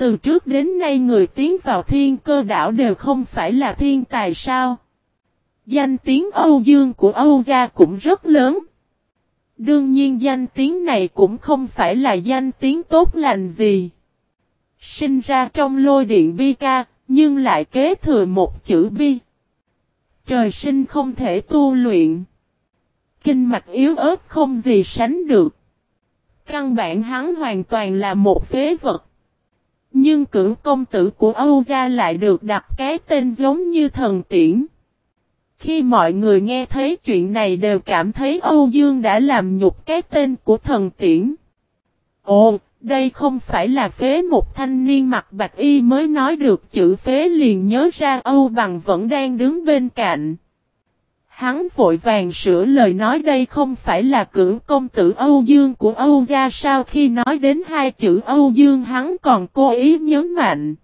Từ trước đến nay người tiến vào thiên cơ đảo đều không phải là thiên tài sao. Danh tiếng Âu Dương của Âu gia cũng rất lớn. Đương nhiên danh tiếng này cũng không phải là danh tiếng tốt lành gì. Sinh ra trong lôi điện bi ca, nhưng lại kế thừa một chữ bi. Trời sinh không thể tu luyện. Kinh mạch yếu ớt không gì sánh được. Căn bản hắn hoàn toàn là một phế vật. Nhưng cử công tử của Âu Gia lại được đặt cái tên giống như thần tiễn. Khi mọi người nghe thấy chuyện này đều cảm thấy Âu Dương đã làm nhục cái tên của thần tiễn. Ồ, đây không phải là phế một thanh niên mặc bạch y mới nói được chữ phế liền nhớ ra Âu Bằng vẫn đang đứng bên cạnh. Hắn vội vàng sửa lời nói đây không phải là cử công tử Âu Dương của Âu gia sao khi nói đến hai chữ Âu Dương hắn còn cố ý nhấn mạnh.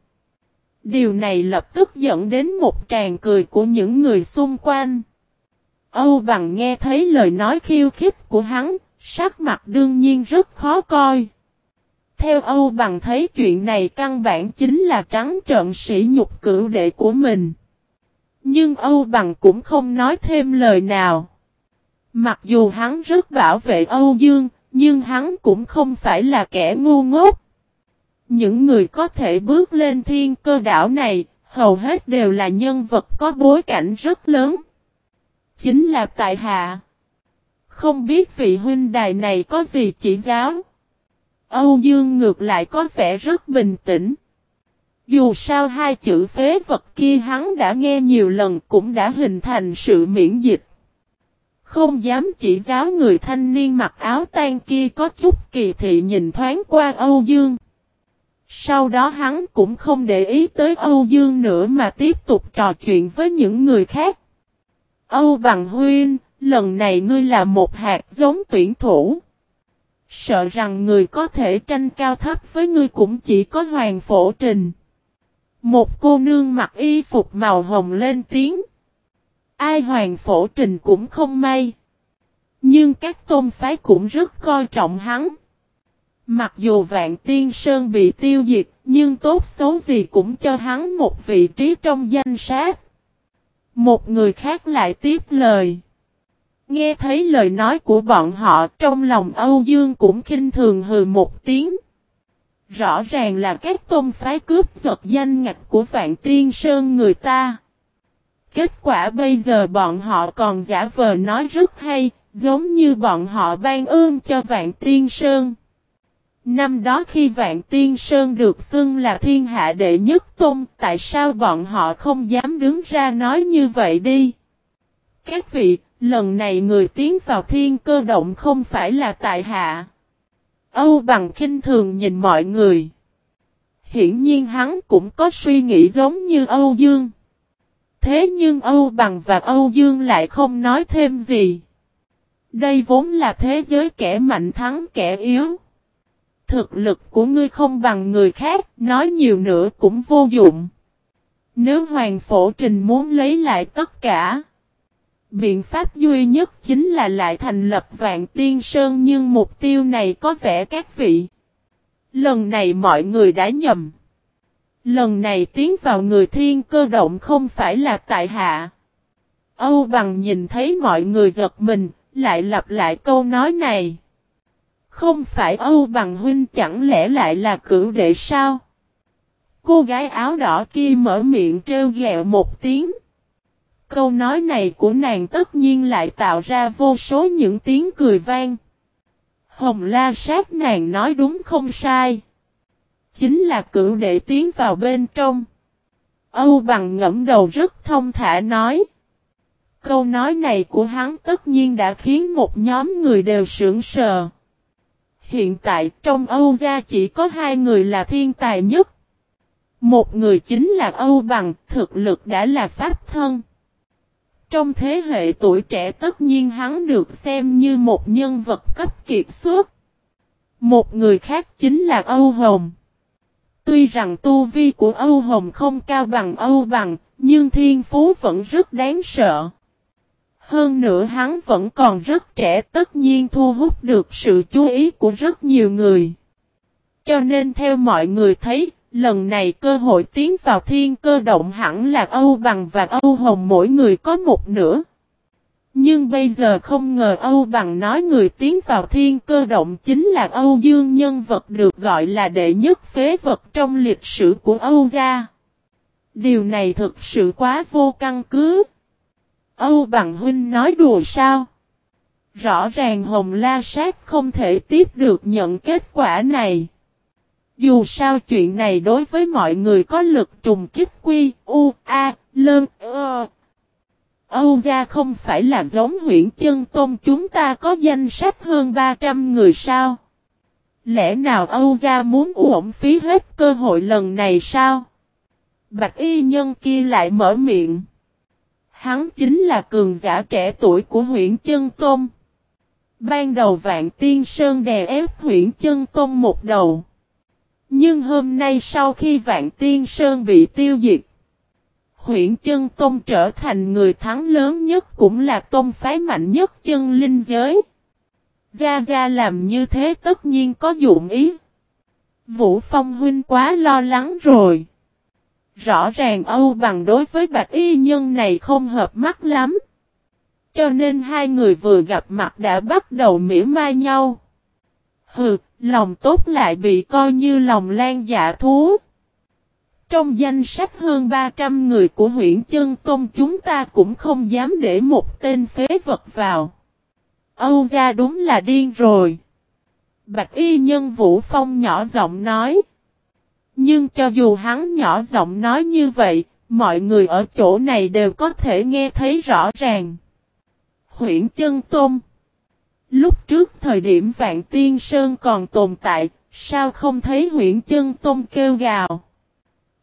Điều này lập tức dẫn đến một tràng cười của những người xung quanh. Âu bằng nghe thấy lời nói khiêu khích của hắn, sắc mặt đương nhiên rất khó coi. Theo Âu bằng thấy chuyện này căn bản chính là trắng trợn sỉ nhục cửu đệ của mình. Nhưng Âu bằng cũng không nói thêm lời nào. Mặc dù hắn rất bảo vệ Âu Dương, nhưng hắn cũng không phải là kẻ ngu ngốc. Những người có thể bước lên thiên cơ đảo này, hầu hết đều là nhân vật có bối cảnh rất lớn. Chính là tại hạ. Không biết vị huynh đài này có gì chỉ giáo. Âu Dương ngược lại có vẻ rất bình tĩnh. Dù sao hai chữ phế vật kia hắn đã nghe nhiều lần cũng đã hình thành sự miễn dịch. Không dám chỉ giáo người thanh niên mặc áo tan kia có chút kỳ thị nhìn thoáng qua Âu Dương. Sau đó hắn cũng không để ý tới Âu Dương nữa mà tiếp tục trò chuyện với những người khác. Âu Bằng Huyên, lần này ngươi là một hạt giống tuyển thủ. Sợ rằng người có thể tranh cao thấp với ngươi cũng chỉ có Hoàng Phổ Trình. Một cô nương mặc y phục màu hồng lên tiếng. Ai Hoàng Phổ Trình cũng không may. Nhưng các tôn phái cũng rất coi trọng hắn. Mặc dù Vạn Tiên Sơn bị tiêu diệt, nhưng tốt xấu gì cũng cho hắn một vị trí trong danh sách. Một người khác lại tiếp lời. Nghe thấy lời nói của bọn họ trong lòng Âu Dương cũng khinh thường hừ một tiếng. Rõ ràng là các tôn phái cướp giật danh ngạch của Vạn Tiên Sơn người ta. Kết quả bây giờ bọn họ còn giả vờ nói rất hay, giống như bọn họ ban ơn cho Vạn Tiên Sơn. Năm đó khi Vạn Tiên Sơn được xưng là thiên hạ đệ nhất tôn, tại sao bọn họ không dám đứng ra nói như vậy đi? Các vị, lần này người tiến vào thiên cơ động không phải là tại hạ. Âu bằng kinh thường nhìn mọi người. Hiển nhiên hắn cũng có suy nghĩ giống như Âu Dương. Thế nhưng Âu bằng và Âu Dương lại không nói thêm gì. Đây vốn là thế giới kẻ mạnh thắng kẻ yếu. Thực lực của ngươi không bằng người khác, nói nhiều nữa cũng vô dụng. Nếu Hoàng Phổ Trình muốn lấy lại tất cả, biện pháp duy nhất chính là lại thành lập Vạn Tiên Sơn nhưng mục tiêu này có vẻ các vị. Lần này mọi người đã nhầm. Lần này tiến vào người thiên cơ động không phải là tại hạ. Âu bằng nhìn thấy mọi người giật mình, lại lặp lại câu nói này. Không phải Âu bằng huynh chẳng lẽ lại là cửu đệ sao? Cô gái áo đỏ kia mở miệng trêu ghẹo một tiếng. Câu nói này của nàng tất nhiên lại tạo ra vô số những tiếng cười vang. Hồng la sát nàng nói đúng không sai. Chính là cửu đệ tiến vào bên trong. Âu bằng ngẫm đầu rất thông thả nói. Câu nói này của hắn tất nhiên đã khiến một nhóm người đều sững sờ. Hiện tại trong Âu gia chỉ có hai người là thiên tài nhất. Một người chính là Âu Bằng, thực lực đã là pháp thân. Trong thế hệ tuổi trẻ tất nhiên hắn được xem như một nhân vật cấp kiệt xuất. Một người khác chính là Âu Hồng. Tuy rằng tu vi của Âu Hồng không cao bằng Âu Bằng, nhưng thiên phú vẫn rất đáng sợ. Hơn nữa hắn vẫn còn rất trẻ tất nhiên thu hút được sự chú ý của rất nhiều người. Cho nên theo mọi người thấy, Lần này cơ hội tiến vào thiên cơ động hẳn là Âu Bằng và Âu Hồng mỗi người có một nửa. Nhưng bây giờ không ngờ Âu Bằng nói người tiến vào thiên cơ động chính là Âu Dương nhân vật được gọi là đệ nhất phế vật trong lịch sử của Âu gia. Điều này thực sự quá vô căn cứ. Âu Bằng Huynh nói đùa sao? Rõ ràng Hồng La Sát không thể tiếp được nhận kết quả này. Dù sao chuyện này đối với mọi người có lực trùng kích quy, u, a, lơn, ơ. Âu gia không phải là giống huyện chân tôn chúng ta có danh sách hơn 300 người sao? Lẽ nào Âu gia muốn uổng phí hết cơ hội lần này sao? Bạch y nhân kia lại mở miệng. Hắn chính là cường giả trẻ tuổi của huyện chân tôn. Ban đầu vạn tiên sơn đè ép huyện chân tôn một đầu. Nhưng hôm nay sau khi Vạn Tiên Sơn bị tiêu diệt, huyện chân Tôn trở thành người thắng lớn nhất cũng là tôn phái mạnh nhất chân linh giới. Gia Gia làm như thế tất nhiên có dụng ý. Vũ Phong huynh quá lo lắng rồi. Rõ ràng Âu bằng đối với bạch y nhân này không hợp mắt lắm. Cho nên hai người vừa gặp mặt đã bắt đầu mỉa mai nhau. Hừ, Lòng tốt lại bị coi như lòng lan dạ thú. Trong danh sách hơn 300 người của huyện Chân Tôn chúng ta cũng không dám để một tên phế vật vào. Âu gia đúng là điên rồi. Bạch y nhân Vũ Phong nhỏ giọng nói. Nhưng cho dù hắn nhỏ giọng nói như vậy, mọi người ở chỗ này đều có thể nghe thấy rõ ràng. Huyện Chân Tôn Lúc trước thời điểm Vạn Tiên Sơn còn tồn tại, sao không thấy huyện chân Tôn kêu gào?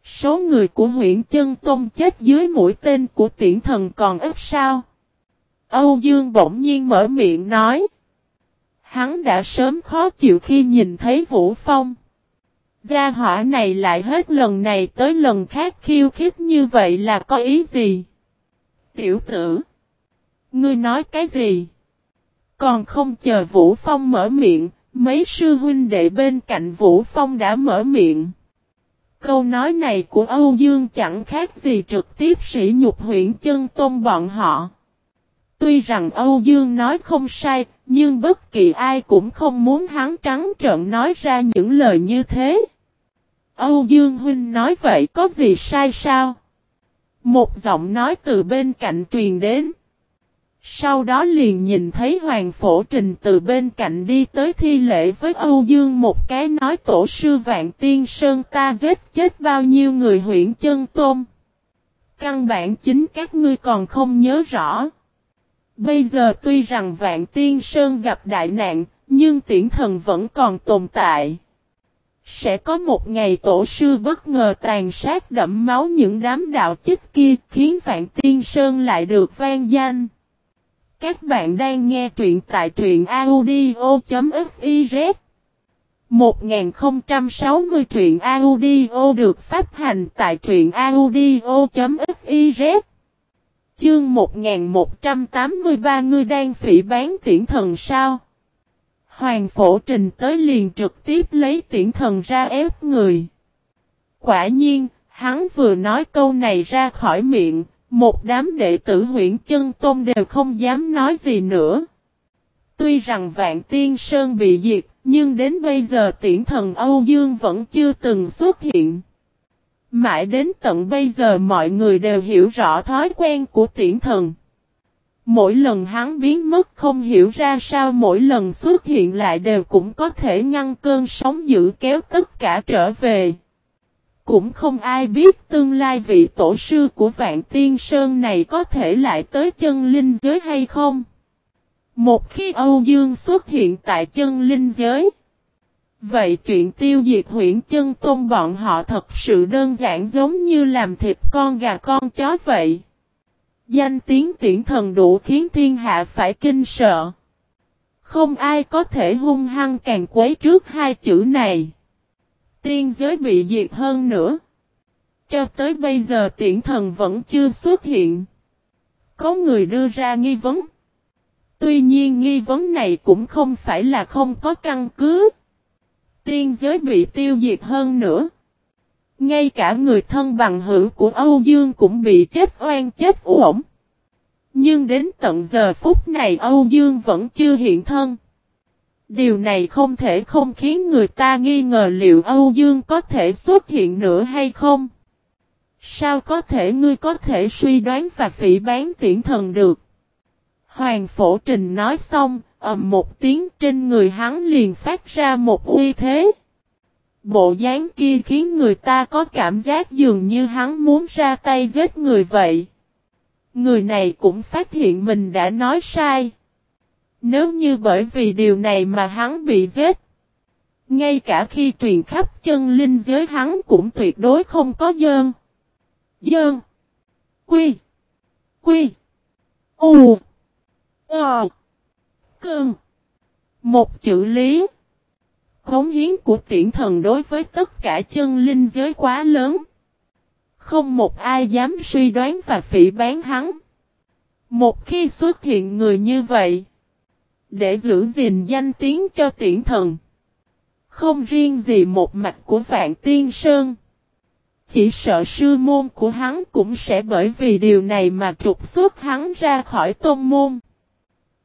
Số người của huyện chân Tôn chết dưới mũi tên của tiễn thần còn ít sao? Âu Dương bỗng nhiên mở miệng nói. Hắn đã sớm khó chịu khi nhìn thấy Vũ Phong. Gia hỏa này lại hết lần này tới lần khác khiêu khích như vậy là có ý gì? Tiểu tử! Ngươi nói cái gì? Còn không chờ Vũ Phong mở miệng, mấy sư huynh đệ bên cạnh Vũ Phong đã mở miệng. Câu nói này của Âu Dương chẳng khác gì trực tiếp sỉ nhục huyện chân tôn bọn họ. Tuy rằng Âu Dương nói không sai, nhưng bất kỳ ai cũng không muốn hắn trắng trợn nói ra những lời như thế. Âu Dương Huynh nói vậy có gì sai sao? Một giọng nói từ bên cạnh truyền đến. Sau đó liền nhìn thấy Hoàng Phổ Trình từ bên cạnh đi tới thi lễ với Âu Dương một cái nói tổ sư Vạn Tiên Sơn ta giết chết bao nhiêu người huyện chân tôm. Căn bản chính các ngươi còn không nhớ rõ. Bây giờ tuy rằng Vạn Tiên Sơn gặp đại nạn, nhưng tiễn thần vẫn còn tồn tại. Sẽ có một ngày tổ sư bất ngờ tàn sát đẫm máu những đám đạo chích kia khiến Vạn Tiên Sơn lại được vang danh. Các bạn đang nghe truyện tại truyện audio.fiz 1060 truyện audio được phát hành tại truyện audio.fiz Chương 1183 ngươi đang phỉ bán tiễn thần sao? Hoàng phổ trình tới liền trực tiếp lấy tiễn thần ra ép người. Quả nhiên, hắn vừa nói câu này ra khỏi miệng, một đám đệ tử huyện chân tôn đều không dám nói gì nữa. Tuy rằng Vạn Tiên Sơn bị diệt, nhưng đến bây giờ tiễn thần Âu Dương vẫn chưa từng xuất hiện. Mãi đến tận bây giờ mọi người đều hiểu rõ thói quen của tiễn thần. Mỗi lần hắn biến mất không hiểu ra sao mỗi lần xuất hiện lại đều cũng có thể ngăn cơn sóng dữ kéo tất cả trở về. Cũng không ai biết tương lai vị tổ sư của Vạn Tiên Sơn này có thể lại tới chân linh giới hay không. Một khi Âu Dương xuất hiện tại chân linh giới. Vậy chuyện tiêu diệt huyện chân tôn bọn họ thật sự đơn giản giống như làm thịt con gà con chó vậy. Danh tiếng tiễn thần đủ khiến thiên hạ phải kinh sợ. Không ai có thể hung hăng càng quấy trước hai chữ này tiên giới bị diệt hơn nữa. Cho tới bây giờ tiễn thần vẫn chưa xuất hiện. Có người đưa ra nghi vấn. Tuy nhiên nghi vấn này cũng không phải là không có căn cứ. Tiên giới bị tiêu diệt hơn nữa. Ngay cả người thân bằng hữu của Âu Dương cũng bị chết oan chết uổng. Nhưng đến tận giờ phút này Âu Dương vẫn chưa hiện thân. Điều này không thể không khiến người ta nghi ngờ liệu Âu Dương có thể xuất hiện nữa hay không. Sao có thể ngươi có thể suy đoán và phỉ bán tiễn thần được? Hoàng Phổ Trình nói xong, ầm một tiếng trên người hắn liền phát ra một uy thế. Bộ dáng kia khiến người ta có cảm giác dường như hắn muốn ra tay giết người vậy. Người này cũng phát hiện mình đã nói sai. Nếu như bởi vì điều này mà hắn bị giết. Ngay cả khi truyền khắp chân linh giới hắn cũng tuyệt đối không có dơn. Dơn. Quy. Quy. U. Ờ. Cơn. Một chữ lý. Khống hiến của tiễn thần đối với tất cả chân linh giới quá lớn. Không một ai dám suy đoán và phỉ bán hắn. Một khi xuất hiện người như vậy. Để giữ gìn danh tiếng cho tiễn thần. Không riêng gì một mạch của Vạn Tiên Sơn. Chỉ sợ sư môn của hắn cũng sẽ bởi vì điều này mà trục xuất hắn ra khỏi tôn môn.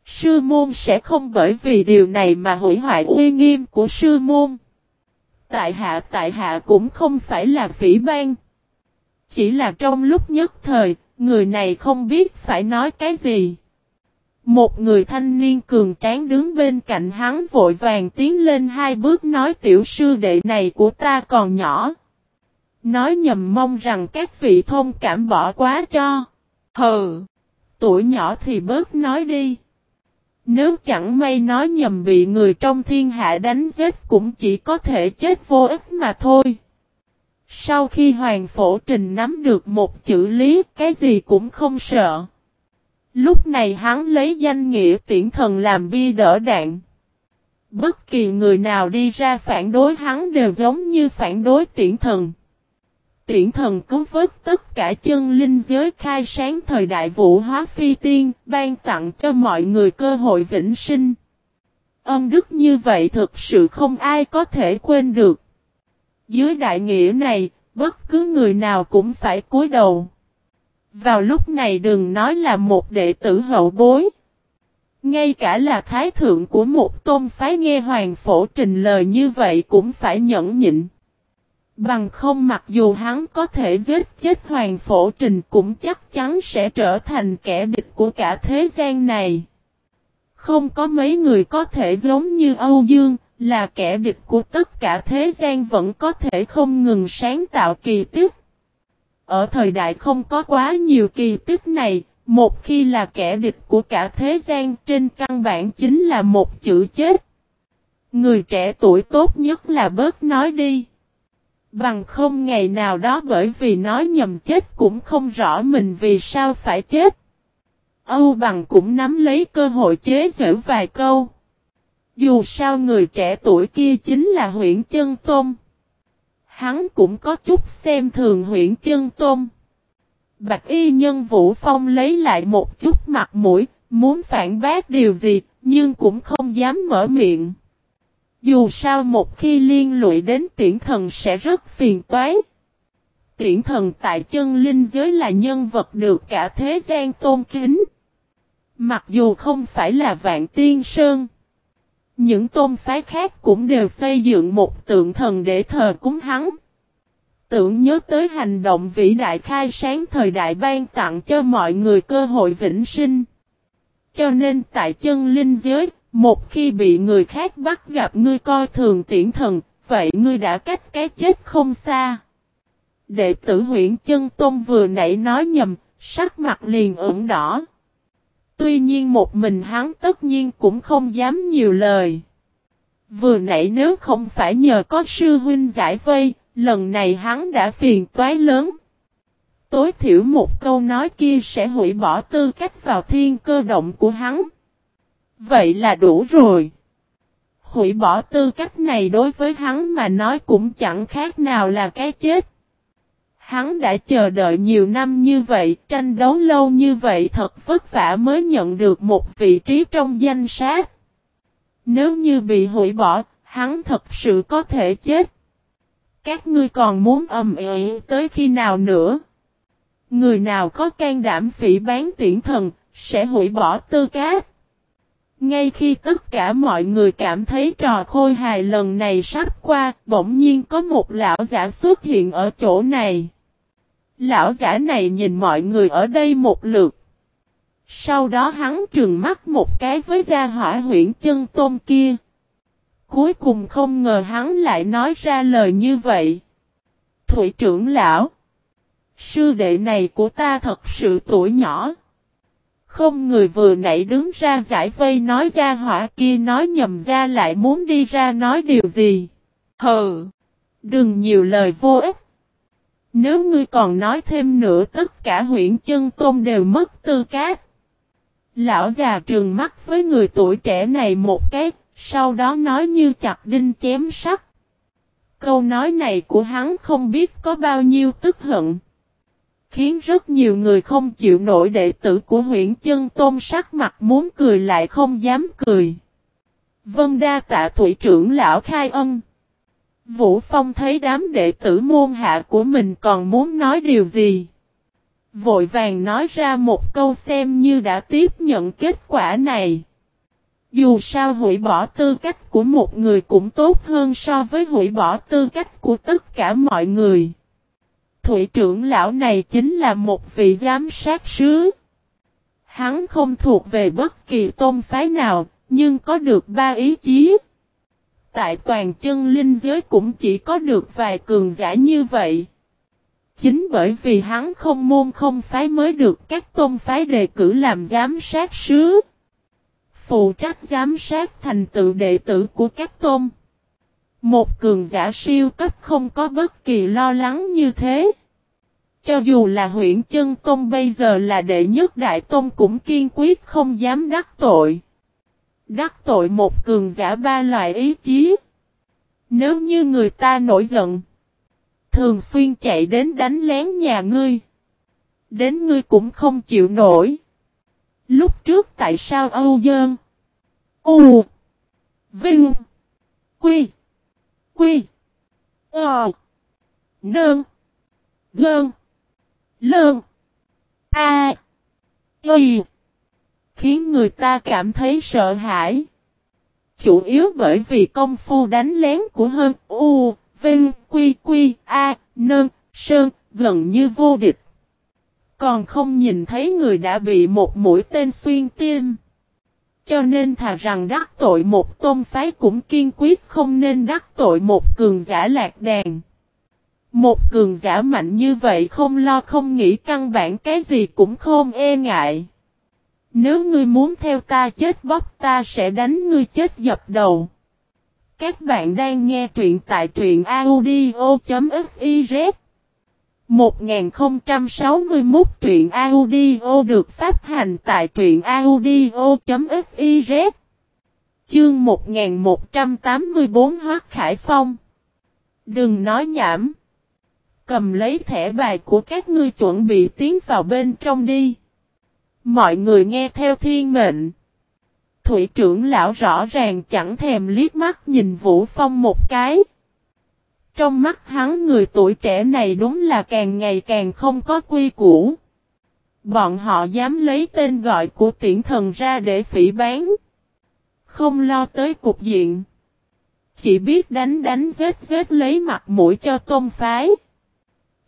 Sư môn sẽ không bởi vì điều này mà hủy hoại uy nghiêm của sư môn. Tại hạ tại hạ cũng không phải là phỉ ban. Chỉ là trong lúc nhất thời, người này không biết phải nói cái gì. Một người thanh niên cường tráng đứng bên cạnh hắn vội vàng tiến lên hai bước nói tiểu sư đệ này của ta còn nhỏ. Nói nhầm mong rằng các vị thông cảm bỏ quá cho. Hừ, tuổi nhỏ thì bớt nói đi. Nếu chẳng may nói nhầm bị người trong thiên hạ đánh giết cũng chỉ có thể chết vô ích mà thôi. Sau khi Hoàng Phổ Trình nắm được một chữ lý, cái gì cũng không sợ. Lúc này hắn lấy danh nghĩa tiễn thần làm bi đỡ đạn. Bất kỳ người nào đi ra phản đối hắn đều giống như phản đối tiễn thần. Tiễn thần cứu vớt tất cả chân linh giới khai sáng thời đại vũ hóa phi tiên, ban tặng cho mọi người cơ hội vĩnh sinh. Ân đức như vậy thực sự không ai có thể quên được. Dưới đại nghĩa này, bất cứ người nào cũng phải cúi đầu. Vào lúc này đừng nói là một đệ tử hậu bối. Ngay cả là thái thượng của một tôn phái nghe hoàng phổ trình lời như vậy cũng phải nhẫn nhịn. Bằng không mặc dù hắn có thể giết chết hoàng phổ trình cũng chắc chắn sẽ trở thành kẻ địch của cả thế gian này. Không có mấy người có thể giống như Âu Dương, là kẻ địch của tất cả thế gian vẫn có thể không ngừng sáng tạo kỳ tích. Ở thời đại không có quá nhiều kỳ tích này, một khi là kẻ địch của cả thế gian trên căn bản chính là một chữ chết. Người trẻ tuổi tốt nhất là bớt nói đi. Bằng không ngày nào đó bởi vì nói nhầm chết cũng không rõ mình vì sao phải chết. Âu bằng cũng nắm lấy cơ hội chế giễu vài câu. Dù sao người trẻ tuổi kia chính là huyện chân tôm. Hắn cũng có chút xem thường huyện chân tôn. Bạch y nhân Vũ Phong lấy lại một chút mặt mũi, muốn phản bác điều gì, nhưng cũng không dám mở miệng. Dù sao một khi liên lụy đến tiễn thần sẽ rất phiền toái. Tiễn thần tại chân linh giới là nhân vật được cả thế gian tôn kính. Mặc dù không phải là vạn tiên sơn. Những tôn phái khác cũng đều xây dựng một tượng thần để thờ cúng hắn. Tưởng nhớ tới hành động vĩ đại khai sáng thời đại ban tặng cho mọi người cơ hội vĩnh sinh. Cho nên tại chân linh giới, một khi bị người khác bắt gặp ngươi coi thường tiễn thần, vậy ngươi đã cách cái chết không xa. Đệ tử huyện chân tôn vừa nãy nói nhầm, sắc mặt liền ửng đỏ. Tuy nhiên một mình hắn tất nhiên cũng không dám nhiều lời. Vừa nãy nếu không phải nhờ có sư huynh giải vây, lần này hắn đã phiền toái lớn. Tối thiểu một câu nói kia sẽ hủy bỏ tư cách vào thiên cơ động của hắn. Vậy là đủ rồi. Hủy bỏ tư cách này đối với hắn mà nói cũng chẳng khác nào là cái chết. Hắn đã chờ đợi nhiều năm như vậy, tranh đấu lâu như vậy thật vất vả mới nhận được một vị trí trong danh sách. Nếu như bị hủy bỏ, hắn thật sự có thể chết. Các ngươi còn muốn ầm ĩ tới khi nào nữa? Người nào có can đảm phỉ bán tiễn thần, sẽ hủy bỏ tư cát. Ngay khi tất cả mọi người cảm thấy trò khôi hài lần này sắp qua, bỗng nhiên có một lão giả xuất hiện ở chỗ này. Lão giả này nhìn mọi người ở đây một lượt. Sau đó hắn trừng mắt một cái với gia hỏa huyện chân tôm kia. Cuối cùng không ngờ hắn lại nói ra lời như vậy. Thủy trưởng lão. Sư đệ này của ta thật sự tuổi nhỏ. Không người vừa nãy đứng ra giải vây nói ra hỏa kia nói nhầm ra lại muốn đi ra nói điều gì. Hừ. Đừng nhiều lời vô ích. Nếu ngươi còn nói thêm nữa tất cả huyện chân tôn đều mất tư cát. Lão già trừng mắt với người tuổi trẻ này một cái, sau đó nói như chặt đinh chém sắt. Câu nói này của hắn không biết có bao nhiêu tức hận. Khiến rất nhiều người không chịu nổi đệ tử của huyện chân tôn sắc mặt muốn cười lại không dám cười. Vân đa tạ thủy trưởng lão khai ân. Vũ Phong thấy đám đệ tử môn hạ của mình còn muốn nói điều gì. Vội vàng nói ra một câu xem như đã tiếp nhận kết quả này. Dù sao hủy bỏ tư cách của một người cũng tốt hơn so với hủy bỏ tư cách của tất cả mọi người. Thủy trưởng lão này chính là một vị giám sát sứ. Hắn không thuộc về bất kỳ tôn phái nào, nhưng có được ba ý chí. Tại toàn chân linh giới cũng chỉ có được vài cường giả như vậy. Chính bởi vì hắn không môn không phái mới được các tôn phái đề cử làm giám sát sứ. Phụ trách giám sát thành tựu đệ tử của các tôn. Một cường giả siêu cấp không có bất kỳ lo lắng như thế. Cho dù là huyện chân tôn bây giờ là đệ nhất đại tôn cũng kiên quyết không dám đắc tội. Đắc tội một cường giả ba loại ý chí. Nếu như người ta nổi giận. Thường xuyên chạy đến đánh lén nhà ngươi. Đến ngươi cũng không chịu nổi. Lúc trước tại sao Âu Dơn? U. Vinh. Quy. Quy. Ờ. Nơn. Gơn. Lơn. A. Y. Khiến người ta cảm thấy sợ hãi. Chủ yếu bởi vì công phu đánh lén của hơn U, Vinh, Quy, Quy, A, Nơn, Sơn, gần như vô địch. Còn không nhìn thấy người đã bị một mũi tên xuyên tim. Cho nên thà rằng đắc tội một tôn phái cũng kiên quyết không nên đắc tội một cường giả lạc đàn. Một cường giả mạnh như vậy không lo không nghĩ căn bản cái gì cũng không e ngại. Nếu ngươi muốn theo ta chết bóc ta sẽ đánh ngươi chết dập đầu. Các bạn đang nghe truyện tại truyện audio.fiz 1061 truyện audio được phát hành tại truyện audio.fiz Chương 1184 Hoác Khải Phong. Đừng nói nhảm. Cầm lấy thẻ bài của các ngươi chuẩn bị tiến vào bên trong đi. Mọi người nghe theo thiên mệnh. Thủy trưởng lão rõ ràng chẳng thèm liếc mắt nhìn Vũ Phong một cái. Trong mắt hắn người tuổi trẻ này đúng là càng ngày càng không có quy củ. Bọn họ dám lấy tên gọi của tiễn thần ra để phỉ bán. Không lo tới cục diện. Chỉ biết đánh đánh giết giết lấy mặt mũi cho tôn phái.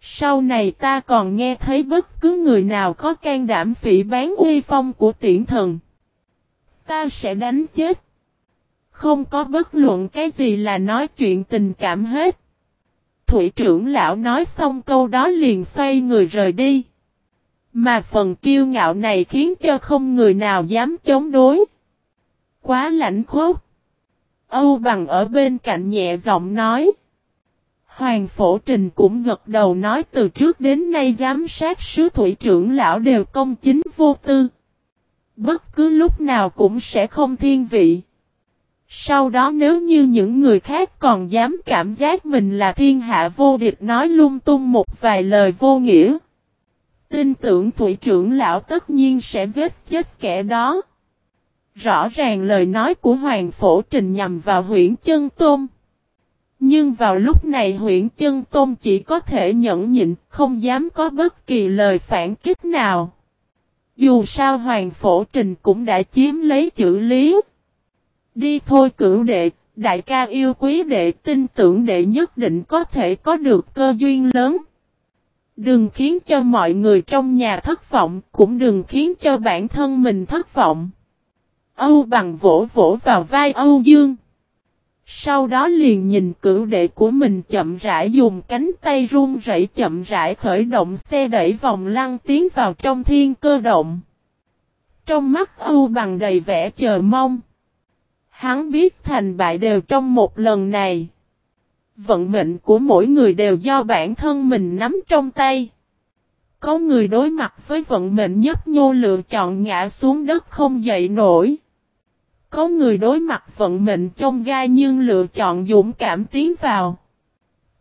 Sau này ta còn nghe thấy bất cứ người nào có can đảm phỉ bán uy phong của tiễn thần. Ta sẽ đánh chết. Không có bất luận cái gì là nói chuyện tình cảm hết. Thủy trưởng lão nói xong câu đó liền xoay người rời đi. Mà phần kiêu ngạo này khiến cho không người nào dám chống đối. Quá lãnh khốc. Âu bằng ở bên cạnh nhẹ giọng nói. Hoàng Phổ Trình cũng gật đầu nói từ trước đến nay giám sát sứ thủy trưởng lão đều công chính vô tư. Bất cứ lúc nào cũng sẽ không thiên vị. Sau đó nếu như những người khác còn dám cảm giác mình là thiên hạ vô địch nói lung tung một vài lời vô nghĩa. Tin tưởng thủy trưởng lão tất nhiên sẽ giết chết kẻ đó. Rõ ràng lời nói của Hoàng Phổ Trình nhằm vào huyện chân Tôm. Nhưng vào lúc này huyện chân tôn chỉ có thể nhẫn nhịn, không dám có bất kỳ lời phản kích nào. Dù sao hoàng phổ trình cũng đã chiếm lấy chữ lý. Đi thôi cửu đệ, đại ca yêu quý đệ tin tưởng đệ nhất định có thể có được cơ duyên lớn. Đừng khiến cho mọi người trong nhà thất vọng, cũng đừng khiến cho bản thân mình thất vọng. Âu bằng vỗ vỗ vào vai Âu Dương. Sau đó liền nhìn cửu đệ của mình chậm rãi dùng cánh tay run rẩy chậm rãi khởi động xe đẩy vòng lăng tiến vào trong thiên cơ động. Trong mắt Âu bằng đầy vẻ chờ mong. Hắn biết thành bại đều trong một lần này. Vận mệnh của mỗi người đều do bản thân mình nắm trong tay. Có người đối mặt với vận mệnh nhấp nhô lựa chọn ngã xuống đất không dậy nổi. Có người đối mặt vận mệnh trong gai nhưng lựa chọn dũng cảm tiến vào.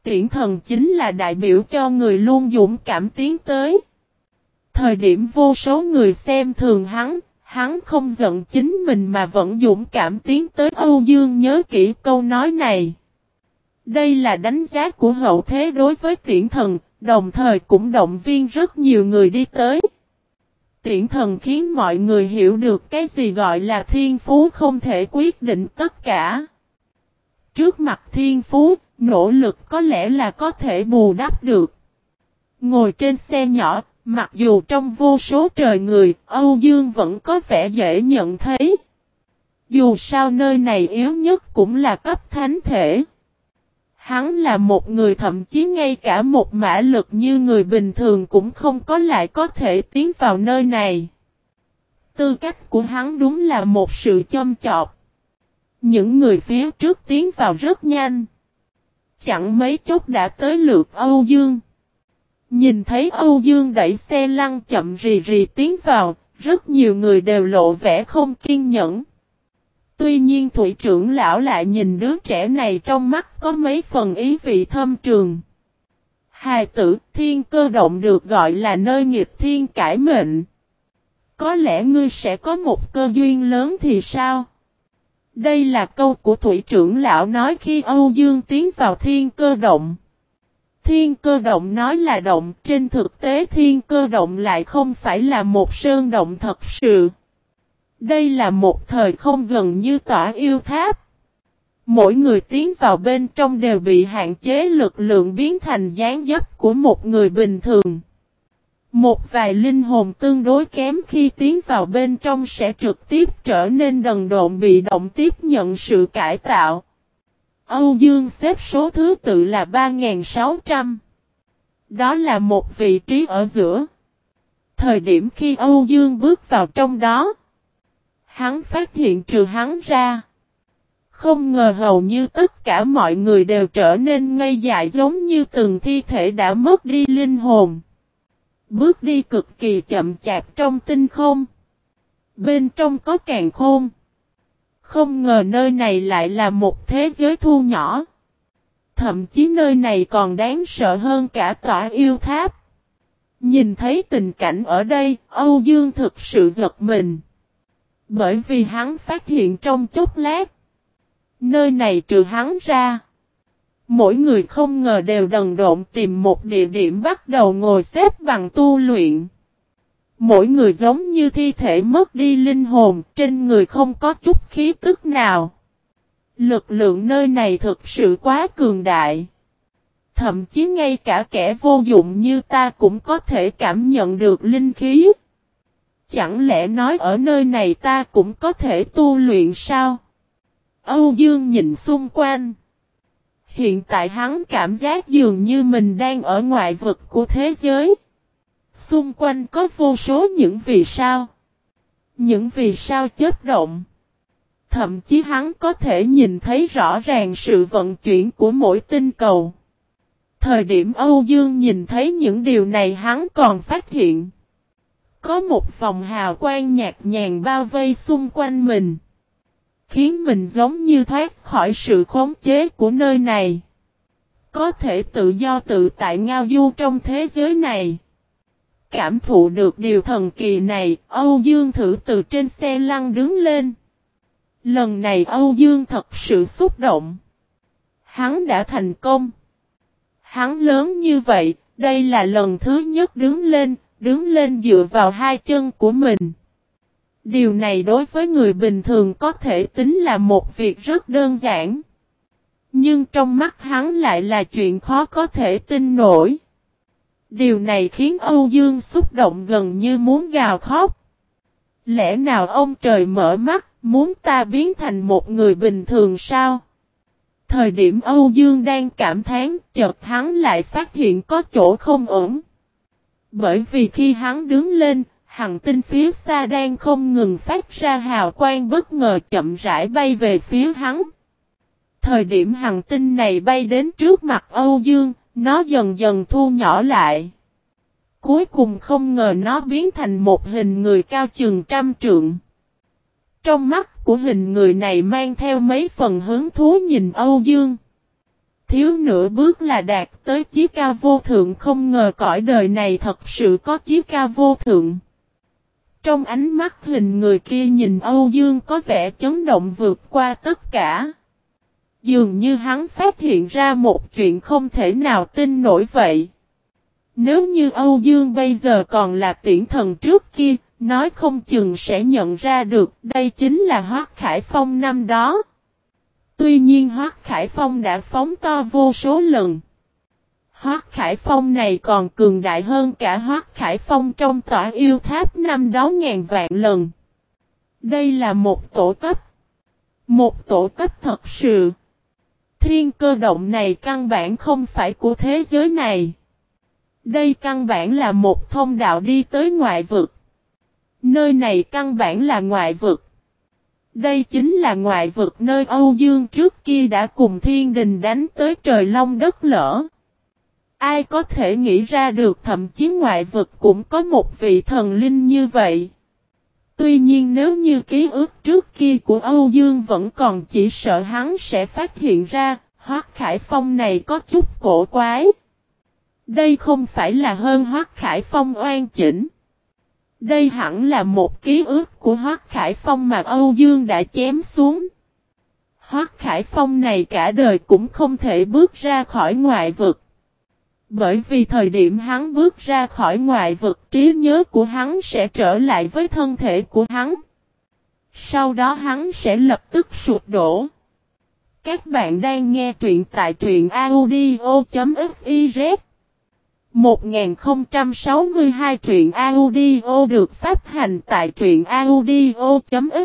Tiễn thần chính là đại biểu cho người luôn dũng cảm tiến tới. Thời điểm vô số người xem thường hắn, hắn không giận chính mình mà vẫn dũng cảm tiến tới Âu Dương nhớ kỹ câu nói này. Đây là đánh giá của hậu thế đối với tiễn thần, đồng thời cũng động viên rất nhiều người đi tới. Tiễn thần khiến mọi người hiểu được cái gì gọi là thiên phú không thể quyết định tất cả. Trước mặt thiên phú, nỗ lực có lẽ là có thể bù đắp được. Ngồi trên xe nhỏ, mặc dù trong vô số trời người, Âu Dương vẫn có vẻ dễ nhận thấy. Dù sao nơi này yếu nhất cũng là cấp thánh thể. Hắn là một người thậm chí ngay cả một mã lực như người bình thường cũng không có lại có thể tiến vào nơi này. Tư cách của hắn đúng là một sự châm chọc. Những người phía trước tiến vào rất nhanh. Chẳng mấy chốc đã tới lượt Âu Dương. Nhìn thấy Âu Dương đẩy xe lăn chậm rì rì tiến vào, rất nhiều người đều lộ vẻ không kiên nhẫn. Tuy nhiên thủy trưởng lão lại nhìn đứa trẻ này trong mắt có mấy phần ý vị thâm trường. Hài tử thiên cơ động được gọi là nơi nghiệp thiên cải mệnh. Có lẽ ngươi sẽ có một cơ duyên lớn thì sao? Đây là câu của thủy trưởng lão nói khi Âu Dương tiến vào thiên cơ động. Thiên cơ động nói là động, trên thực tế thiên cơ động lại không phải là một sơn động thật sự. Đây là một thời không gần như tỏa yêu tháp. Mỗi người tiến vào bên trong đều bị hạn chế lực lượng biến thành dáng dấp của một người bình thường. Một vài linh hồn tương đối kém khi tiến vào bên trong sẽ trực tiếp trở nên đần độn bị động tiếp nhận sự cải tạo. Âu Dương xếp số thứ tự là 3.600. Đó là một vị trí ở giữa. Thời điểm khi Âu Dương bước vào trong đó, Hắn phát hiện trừ hắn ra. Không ngờ hầu như tất cả mọi người đều trở nên ngây dại giống như từng thi thể đã mất đi linh hồn. Bước đi cực kỳ chậm chạp trong tinh không. Bên trong có càng khôn. Không ngờ nơi này lại là một thế giới thu nhỏ. Thậm chí nơi này còn đáng sợ hơn cả tỏa yêu tháp. Nhìn thấy tình cảnh ở đây, Âu Dương thực sự giật mình. Bởi vì hắn phát hiện trong chốc lát. Nơi này trừ hắn ra. Mỗi người không ngờ đều đần độn tìm một địa điểm bắt đầu ngồi xếp bằng tu luyện. Mỗi người giống như thi thể mất đi linh hồn, trên người không có chút khí tức nào. Lực lượng nơi này thực sự quá cường đại. Thậm chí ngay cả kẻ vô dụng như ta cũng có thể cảm nhận được linh khí. Chẳng lẽ nói ở nơi này ta cũng có thể tu luyện sao? Âu Dương nhìn xung quanh. Hiện tại hắn cảm giác dường như mình đang ở ngoại vực của thế giới. Xung quanh có vô số những vì sao. Những vì sao chết động. Thậm chí hắn có thể nhìn thấy rõ ràng sự vận chuyển của mỗi tinh cầu. Thời điểm Âu Dương nhìn thấy những điều này hắn còn phát hiện. Có một vòng hào quang nhạt nhàng bao vây xung quanh mình. Khiến mình giống như thoát khỏi sự khống chế của nơi này. Có thể tự do tự tại ngao du trong thế giới này. Cảm thụ được điều thần kỳ này, Âu Dương thử từ trên xe lăn đứng lên. Lần này Âu Dương thật sự xúc động. hắn đã thành công. Hắn lớn như vậy, đây là lần thứ nhất đứng lên, đứng lên dựa vào hai chân của mình. Điều này đối với người bình thường có thể tính là một việc rất đơn giản. Nhưng trong mắt hắn lại là chuyện khó có thể tin nổi. Điều này khiến Âu Dương xúc động gần như muốn gào khóc. Lẽ nào ông trời mở mắt, muốn ta biến thành một người bình thường sao? Thời điểm Âu Dương đang cảm thán, chợt hắn lại phát hiện có chỗ không ổn. Bởi vì khi hắn đứng lên, hằng tinh phía xa đang không ngừng phát ra hào quang bất ngờ chậm rãi bay về phía hắn. Thời điểm hằng tinh này bay đến trước mặt Âu Dương, nó dần dần thu nhỏ lại. Cuối cùng không ngờ nó biến thành một hình người cao chừng trăm trượng. Trong mắt của hình người này mang theo mấy phần hứng thú nhìn Âu Dương. Thiếu nửa bước là đạt tới chí ca vô thượng không ngờ cõi đời này thật sự có chí ca vô thượng. Trong ánh mắt hình người kia nhìn Âu Dương có vẻ chấn động vượt qua tất cả. Dường như hắn phát hiện ra một chuyện không thể nào tin nổi vậy. Nếu như Âu Dương bây giờ còn là tiễn thần trước kia, nói không chừng sẽ nhận ra được đây chính là Hoác Khải Phong năm đó. Tuy nhiên Hoác Khải Phong đã phóng to vô số lần. Hoác Khải Phong này còn cường đại hơn cả Hoác Khải Phong trong tỏa yêu tháp năm đó ngàn vạn lần. Đây là một tổ cấp. Một tổ cấp thật sự. Thiên cơ động này căn bản không phải của thế giới này. Đây căn bản là một thông đạo đi tới ngoại vực. Nơi này căn bản là ngoại vực. Đây chính là ngoại vực nơi Âu Dương trước kia đã cùng thiên đình đánh tới trời long đất lỡ. Ai có thể nghĩ ra được thậm chí ngoại vực cũng có một vị thần linh như vậy. Tuy nhiên nếu như ký ức trước kia của Âu Dương vẫn còn chỉ sợ hắn sẽ phát hiện ra, Hoác Khải Phong này có chút cổ quái. Đây không phải là hơn Hoác Khải Phong oan chỉnh. Đây hẳn là một ký ức của Hoác Khải Phong mà Âu Dương đã chém xuống. Hoác Khải Phong này cả đời cũng không thể bước ra khỏi ngoại vực. Bởi vì thời điểm hắn bước ra khỏi ngoại vực, trí nhớ của hắn sẽ trở lại với thân thể của hắn. Sau đó hắn sẽ lập tức sụp đổ. Các bạn đang nghe truyện tại truyện audio.fif 1062 truyện audio được phát hành tại truyện audio.fiz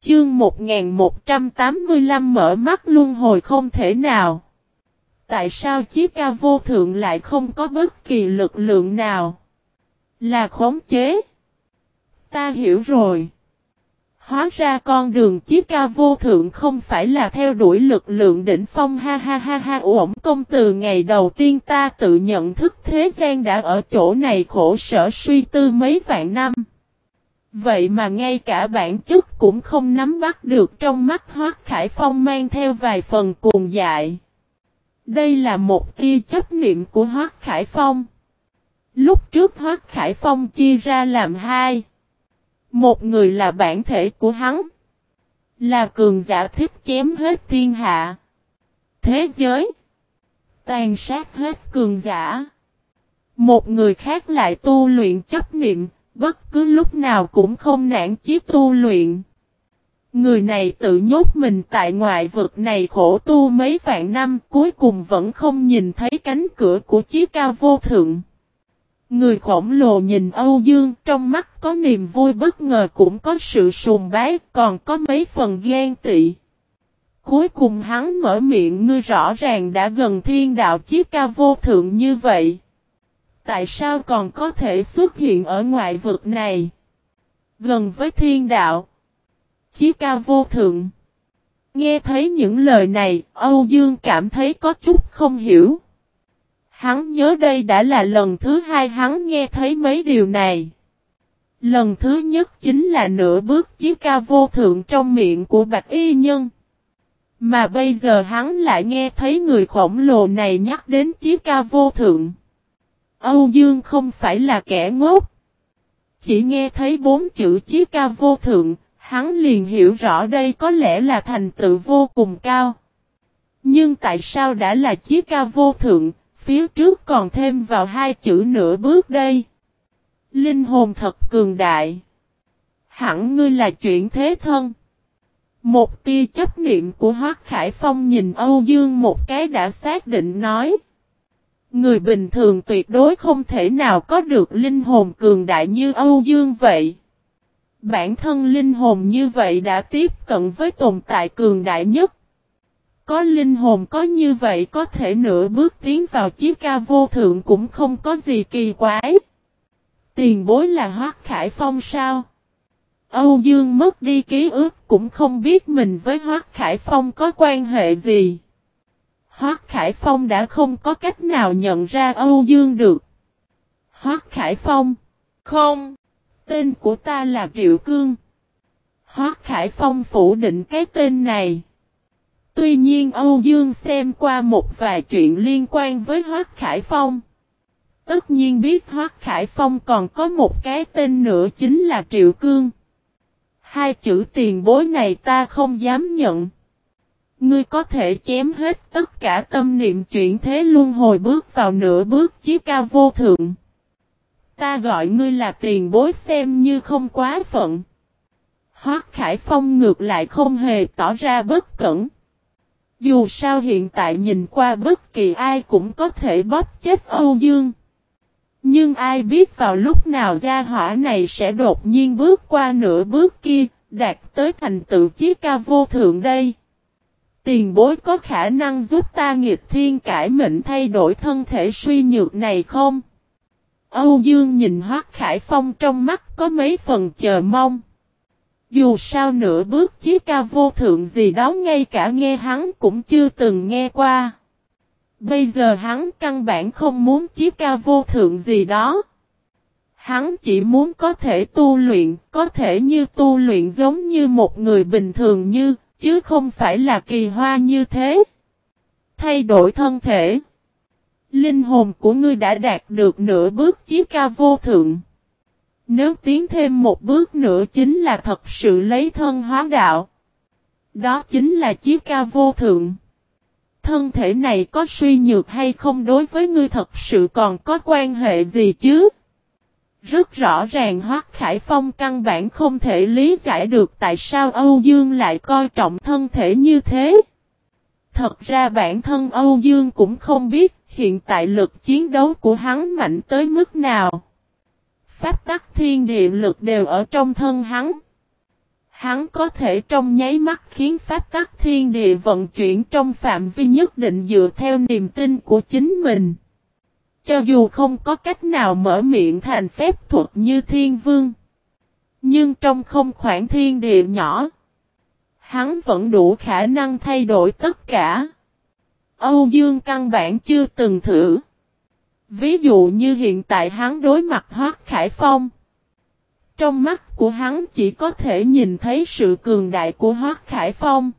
Chương 1185 mở mắt luân hồi không thể nào. Tại sao chiếc ca vô thượng lại không có bất kỳ lực lượng nào? Là khống chế. Ta hiểu rồi. Hóa ra con đường chiếc ca vô thượng không phải là theo đuổi lực lượng đỉnh phong, ha ha ha ha ổn công từ ngày đầu tiên ta tự nhận thức thế gian đã ở chỗ này khổ sở suy tư mấy vạn năm. Vậy mà ngay cả bản chất cũng không nắm bắt được, trong mắt Hoác Khải Phong mang theo vài phần cuồng dại. Đây là một tia chấp niệm của Hoác Khải Phong. Lúc trước Hoác Khải Phong chia ra làm hai. Một người là bản thể của hắn. Là cường giả thích chém hết thiên hạ. Thế giới. Tàn sát hết cường giả. Một người khác lại tu luyện chấp niệm, bất cứ lúc nào cũng không nản chí tu luyện. Người này tự nhốt mình tại ngoại vực này khổ tu mấy vạn năm cuối cùng vẫn không nhìn thấy cánh cửa của chiếc cao vô thượng. Người khổng lồ nhìn Âu Dương trong mắt có niềm vui bất ngờ cũng có sự sùng bái còn có mấy phần ghen tị. Cuối cùng hắn mở miệng ngươi rõ ràng đã gần thiên đạo chiếc ca vô thượng như vậy. Tại sao còn có thể xuất hiện ở ngoại vực này? Gần với thiên đạo. Chiếc ca vô thượng. Nghe thấy những lời này, Âu Dương cảm thấy có chút không hiểu. Hắn nhớ đây đã là lần thứ hai hắn nghe thấy mấy điều này. Lần thứ nhất chính là nửa bước chiếc ca vô thượng trong miệng của Bạch Y Nhân. Mà bây giờ hắn lại nghe thấy người khổng lồ này nhắc đến chiếc ca vô thượng. Âu Dương không phải là kẻ ngốc. Chỉ nghe thấy bốn chữ chiếc ca vô thượng, hắn liền hiểu rõ đây có lẽ là thành tựu vô cùng cao. Nhưng tại sao đã là chiếc ca vô thượng, phía trước còn thêm vào hai chữ nửa bước đây? Linh hồn thật cường đại. Hẳn ngươi là chuyện thế thân. Một tia chấp niệm của Hoác Khải Phong nhìn Âu Dương một cái đã xác định nói. Người bình thường tuyệt đối không thể nào có được linh hồn cường đại như Âu Dương vậy. Bản thân linh hồn như vậy đã tiếp cận với tồn tại cường đại nhất. Có linh hồn có như vậy có thể nửa bước tiến vào chiếc ca vô thượng cũng không có gì kỳ quái. Tiền bối là Hoác Khải Phong sao? Âu Dương mất đi ký ức cũng không biết mình với Hoác Khải Phong có quan hệ gì. Hoác Khải Phong đã không có cách nào nhận ra Âu Dương được. Hoác Khải Phong. Không. Tên của ta là Triệu Cương. Hoác Khải Phong phủ định cái tên này. Tuy nhiên Âu Dương xem qua một vài chuyện liên quan với Hoác Khải Phong. Tất nhiên biết Hoác Khải Phong còn có một cái tên nữa chính là Triệu Cương. Hai chữ tiền bối này ta không dám nhận. Ngươi có thể chém hết tất cả tâm niệm chuyển thế luân hồi bước vào nửa bước chiếc cao vô thượng. Ta gọi ngươi là tiền bối xem như không quá phận. Hoác Khải Phong ngược lại không hề tỏ ra bất cẩn. Dù sao hiện tại nhìn qua bất kỳ ai cũng có thể bóp chết Âu Dương. Nhưng ai biết vào lúc nào gia hỏa này sẽ đột nhiên bước qua nửa bước kia, đạt tới thành tựu chí ca vô thượng đây. Tiền bối có khả năng giúp ta nghịch thiên cải mệnh thay đổi thân thể suy nhược này không? Âu Dương nhìn Hoác Khải Phong trong mắt có mấy phần chờ mong. Dù sao nửa bước chí ca vô thượng gì đó ngay cả nghe hắn cũng chưa từng nghe qua. Bây giờ hắn căn bản không muốn chí ca vô thượng gì đó. Hắn chỉ muốn có thể tu luyện, có thể như tu luyện giống như một người bình thường như, chứ không phải là kỳ hoa như thế. Thay đổi thân thể. Linh hồn của ngươi đã đạt được nửa bước chí ca vô thượng. Nếu tiến thêm một bước nữa chính là thật sự lấy thân hóa đạo. Đó chính là chiếc ca vô thượng. Thân thể này có suy nhược hay không đối với ngươi thật sự còn có quan hệ gì chứ? Rất rõ ràng Hoác Khải Phong căn bản không thể lý giải được tại sao Âu Dương lại coi trọng thân thể như thế. Thật ra bản thân Âu Dương cũng không biết hiện tại lực chiến đấu của hắn mạnh tới mức nào. Pháp tắc thiên địa lực đều ở trong thân hắn. Hắn có thể trong nháy mắt khiến pháp tắc thiên địa vận chuyển trong phạm vi nhất định dựa theo niềm tin của chính mình. Cho dù không có cách nào mở miệng thành phép thuật như thiên vương. Nhưng trong không khoảng thiên địa nhỏ. Hắn vẫn đủ khả năng thay đổi tất cả. Âu Dương căn bản chưa từng thử. Ví dụ như hiện tại hắn đối mặt Hoác Khải Phong. Trong mắt của hắn chỉ có thể nhìn thấy sự cường đại của Hoác Khải Phong.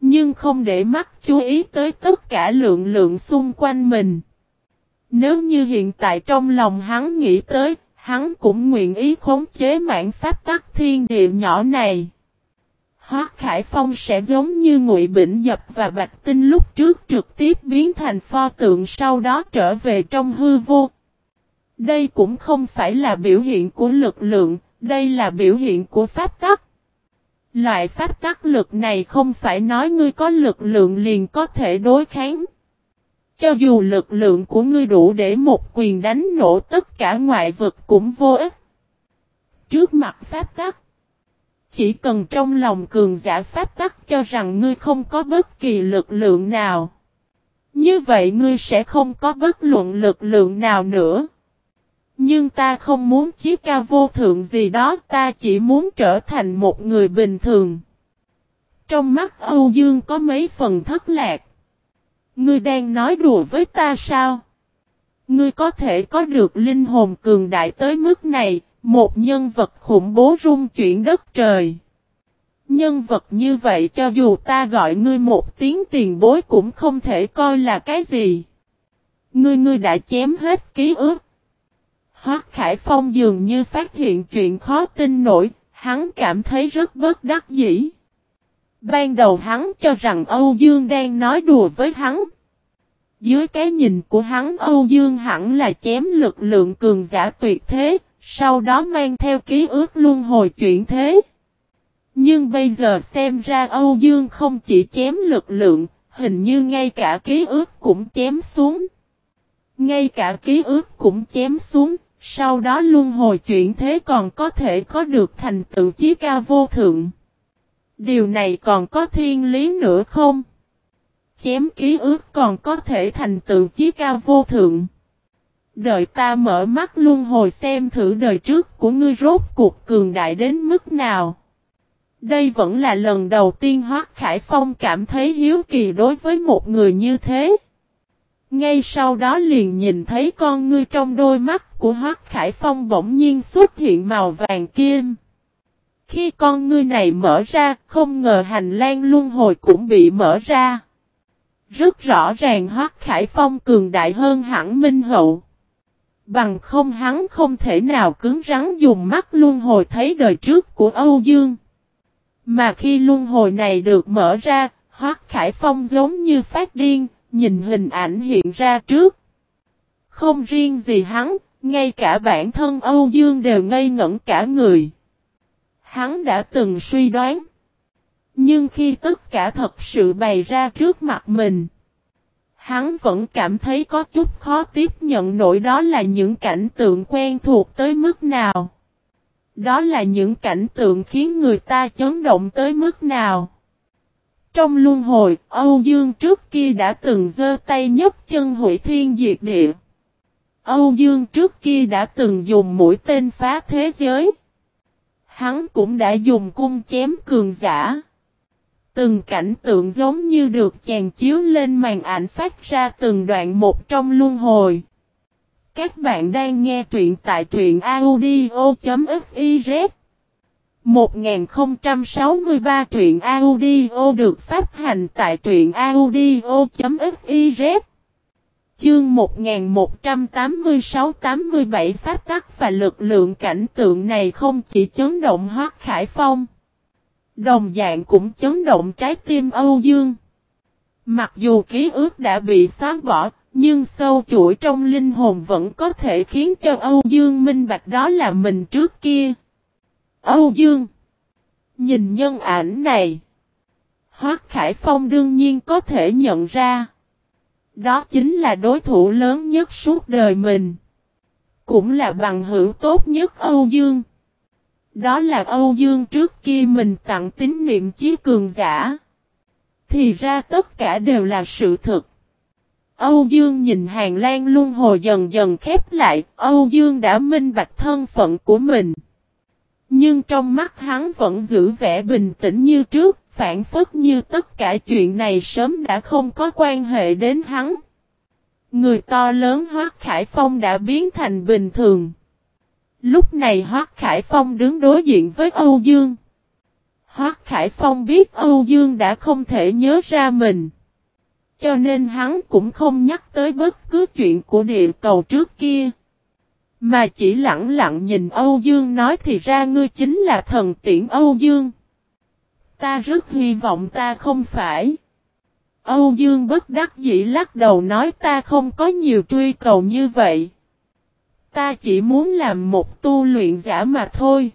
Nhưng không để mắt chú ý tới tất cả lượng lượng xung quanh mình. Nếu như hiện tại trong lòng hắn nghĩ tới, hắn cũng nguyện ý khống chế mảng pháp tắc thiên địa nhỏ này. Hoác Khải Phong sẽ giống như Ngụy Bỉnh Dập và Bạch Tinh lúc trước trực tiếp biến thành pho tượng sau đó trở về trong hư vô. Đây cũng không phải là biểu hiện của lực lượng, đây là biểu hiện của pháp tắc. Loại pháp tắc lực này không phải nói ngươi có lực lượng liền có thể đối kháng. Cho dù lực lượng của ngươi đủ để một quyền đánh nổ tất cả ngoại vực cũng vô ích. Trước mặt pháp tắc. Chỉ cần trong lòng cường giả pháp tắc cho rằng ngươi không có bất kỳ lực lượng nào. Như vậy ngươi sẽ không có bất luận lực lượng nào nữa. Nhưng ta không muốn chiếc ca vô thượng gì đó, ta chỉ muốn trở thành một người bình thường. Trong mắt Âu Dương có mấy phần thất lạc. Ngươi đang nói đùa với ta sao? Ngươi có thể có được linh hồn cường đại tới mức này, một nhân vật khủng bố rung chuyển đất trời. Nhân vật như vậy cho dù ta gọi ngươi một tiếng tiền bối cũng không thể coi là cái gì. Ngươi ngươi đã chém hết ký ức. Hoác Khải Phong dường như phát hiện chuyện khó tin nổi, hắn cảm thấy rất bất đắc dĩ. Ban đầu hắn cho rằng Âu Dương đang nói đùa với hắn. Dưới cái nhìn của hắn Âu Dương hẳn là chém lực lượng cường giả tuyệt thế, sau đó mang theo ký ức luân hồi chuyển thế. Nhưng bây giờ xem ra Âu Dương không chỉ chém lực lượng, hình như ngay cả ký ức cũng chém xuống. Ngay cả ký ức cũng chém xuống, sau đó luân hồi chuyển thế còn có thể có được thành tựu chí cao vô thượng. Điều này còn có thiên lý nữa không? Chém ký ức còn có thể thành tựu chí cao vô thượng. Đợi ta mở mắt luân hồi xem thử đời trước của ngươi rốt cuộc cường đại đến mức nào. Đây vẫn là lần đầu tiên Hoác Khải Phong cảm thấy hiếu kỳ đối với một người như thế. Ngay sau đó liền nhìn thấy con ngươi trong đôi mắt của Hoác Khải Phong bỗng nhiên xuất hiện màu vàng kim. Khi con ngươi này mở ra, không ngờ hành lang luân hồi cũng bị mở ra. Rất rõ ràng Hoác Khải Phong cường đại hơn hẳn Minh Hậu. Bằng không hắn không thể nào cứng rắn dùng mắt luân hồi thấy đời trước của Âu Dương. Mà khi luân hồi này được mở ra, Hoác Khải Phong giống như phát điên, nhìn hình ảnh hiện ra trước. Không riêng gì hắn, ngay cả bản thân Âu Dương đều ngây ngẩn cả người. Hắn đã từng suy đoán. Nhưng khi tất cả thật sự bày ra trước mặt mình, hắn vẫn cảm thấy có chút khó tiếp nhận nổi đó là những cảnh tượng quen thuộc tới mức nào. Đó là những cảnh tượng khiến người ta chấn động tới mức nào. Trong luân hồi, Âu Dương trước kia đã từng giơ tay nhấc chân hủy thiên diệt địa. Âu Dương trước kia đã từng dùng mũi tên phá thế giới. Hắn cũng đã dùng cung chém cường giả. Từng cảnh tượng giống như được chèn chiếu lên màn ảnh phát ra từng đoạn một trong luân hồi. Các bạn đang nghe truyện tại truyện audio.fiz 1063 truyện audio được phát hành tại truyện audio.fiz Chương 1186-87 phát tắc và lực lượng cảnh tượng này không chỉ chấn động Hoác Khải Phong. Đồng dạng cũng chấn động trái tim Âu Dương. Mặc dù ký ức đã bị xóa bỏ, nhưng sâu chuỗi trong linh hồn vẫn có thể khiến cho Âu Dương minh bạch đó là mình trước kia. Âu Dương Nhìn nhân ảnh này, Hoác Khải Phong đương nhiên có thể nhận ra. Đó chính là đối thủ lớn nhất suốt đời mình. Cũng là bằng hữu tốt nhất Âu Dương. Đó là Âu Dương trước kia mình tặng tín niệm chí cường giả. Thì ra tất cả đều là sự thật. Âu Dương nhìn hàng lan luân hồi dần dần khép lại, Âu Dương đã minh bạch thân phận của mình. Nhưng trong mắt hắn vẫn giữ vẻ bình tĩnh như trước, phản phất như tất cả chuyện này sớm đã không có quan hệ đến hắn. Người to lớn Hoác Khải Phong đã biến thành bình thường. Lúc này Hoác Khải Phong đứng đối diện với Âu Dương. Hoác Khải Phong biết Âu Dương đã không thể nhớ ra mình. Cho nên hắn cũng không nhắc tới bất cứ chuyện của địa cầu trước kia. Mà chỉ lặng lặng nhìn Âu Dương nói thì ra ngươi chính là thần tiễn Âu Dương. Ta rất hy vọng ta không phải. Âu Dương bất đắc dĩ lắc đầu nói ta không có nhiều truy cầu như vậy. Ta chỉ muốn làm một tu luyện giả mà thôi.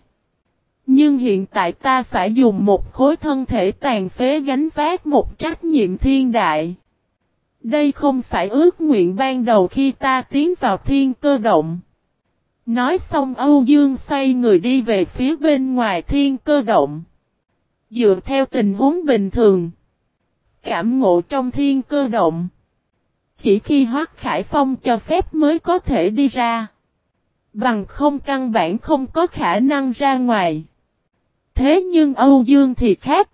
Nhưng hiện tại ta phải dùng một khối thân thể tàn phế gánh vác một trách nhiệm thiên đại. Đây không phải ước nguyện ban đầu khi ta tiến vào thiên cơ động. Nói xong Âu Dương xoay người đi về phía bên ngoài thiên cơ động. Dựa theo tình huống bình thường. Cảm ngộ trong thiên cơ động. Chỉ khi Hoác Khải Phong cho phép mới có thể đi ra. Bằng không căn bản không có khả năng ra ngoài. Thế nhưng Âu Dương thì khác.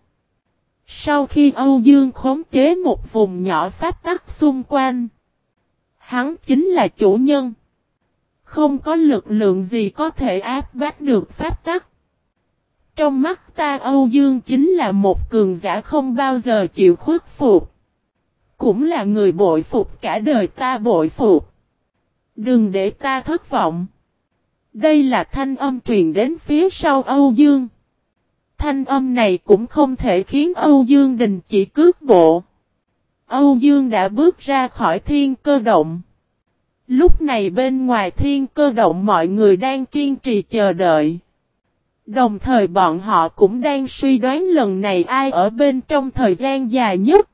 Sau khi Âu Dương khống chế một vùng nhỏ pháp tắc xung quanh. Hắn chính là chủ nhân. Không có lực lượng gì có thể áp bách được pháp tắc. Trong mắt ta Âu Dương chính là một cường giả không bao giờ chịu khuất phục. Cũng là người bội phục cả đời ta bội phục. Đừng để ta thất vọng. Đây là thanh âm truyền đến phía sau Âu Dương. thanh âm này cũng không thể khiến Âu Dương Đình chỉ cước bộ. Âu Dương đã bước ra khỏi thiên cơ động. Lúc này bên ngoài thiên cơ động mọi người đang kiên trì chờ đợi. Đồng thời bọn họ cũng đang suy đoán lần này ai ở bên trong thời gian dài nhất.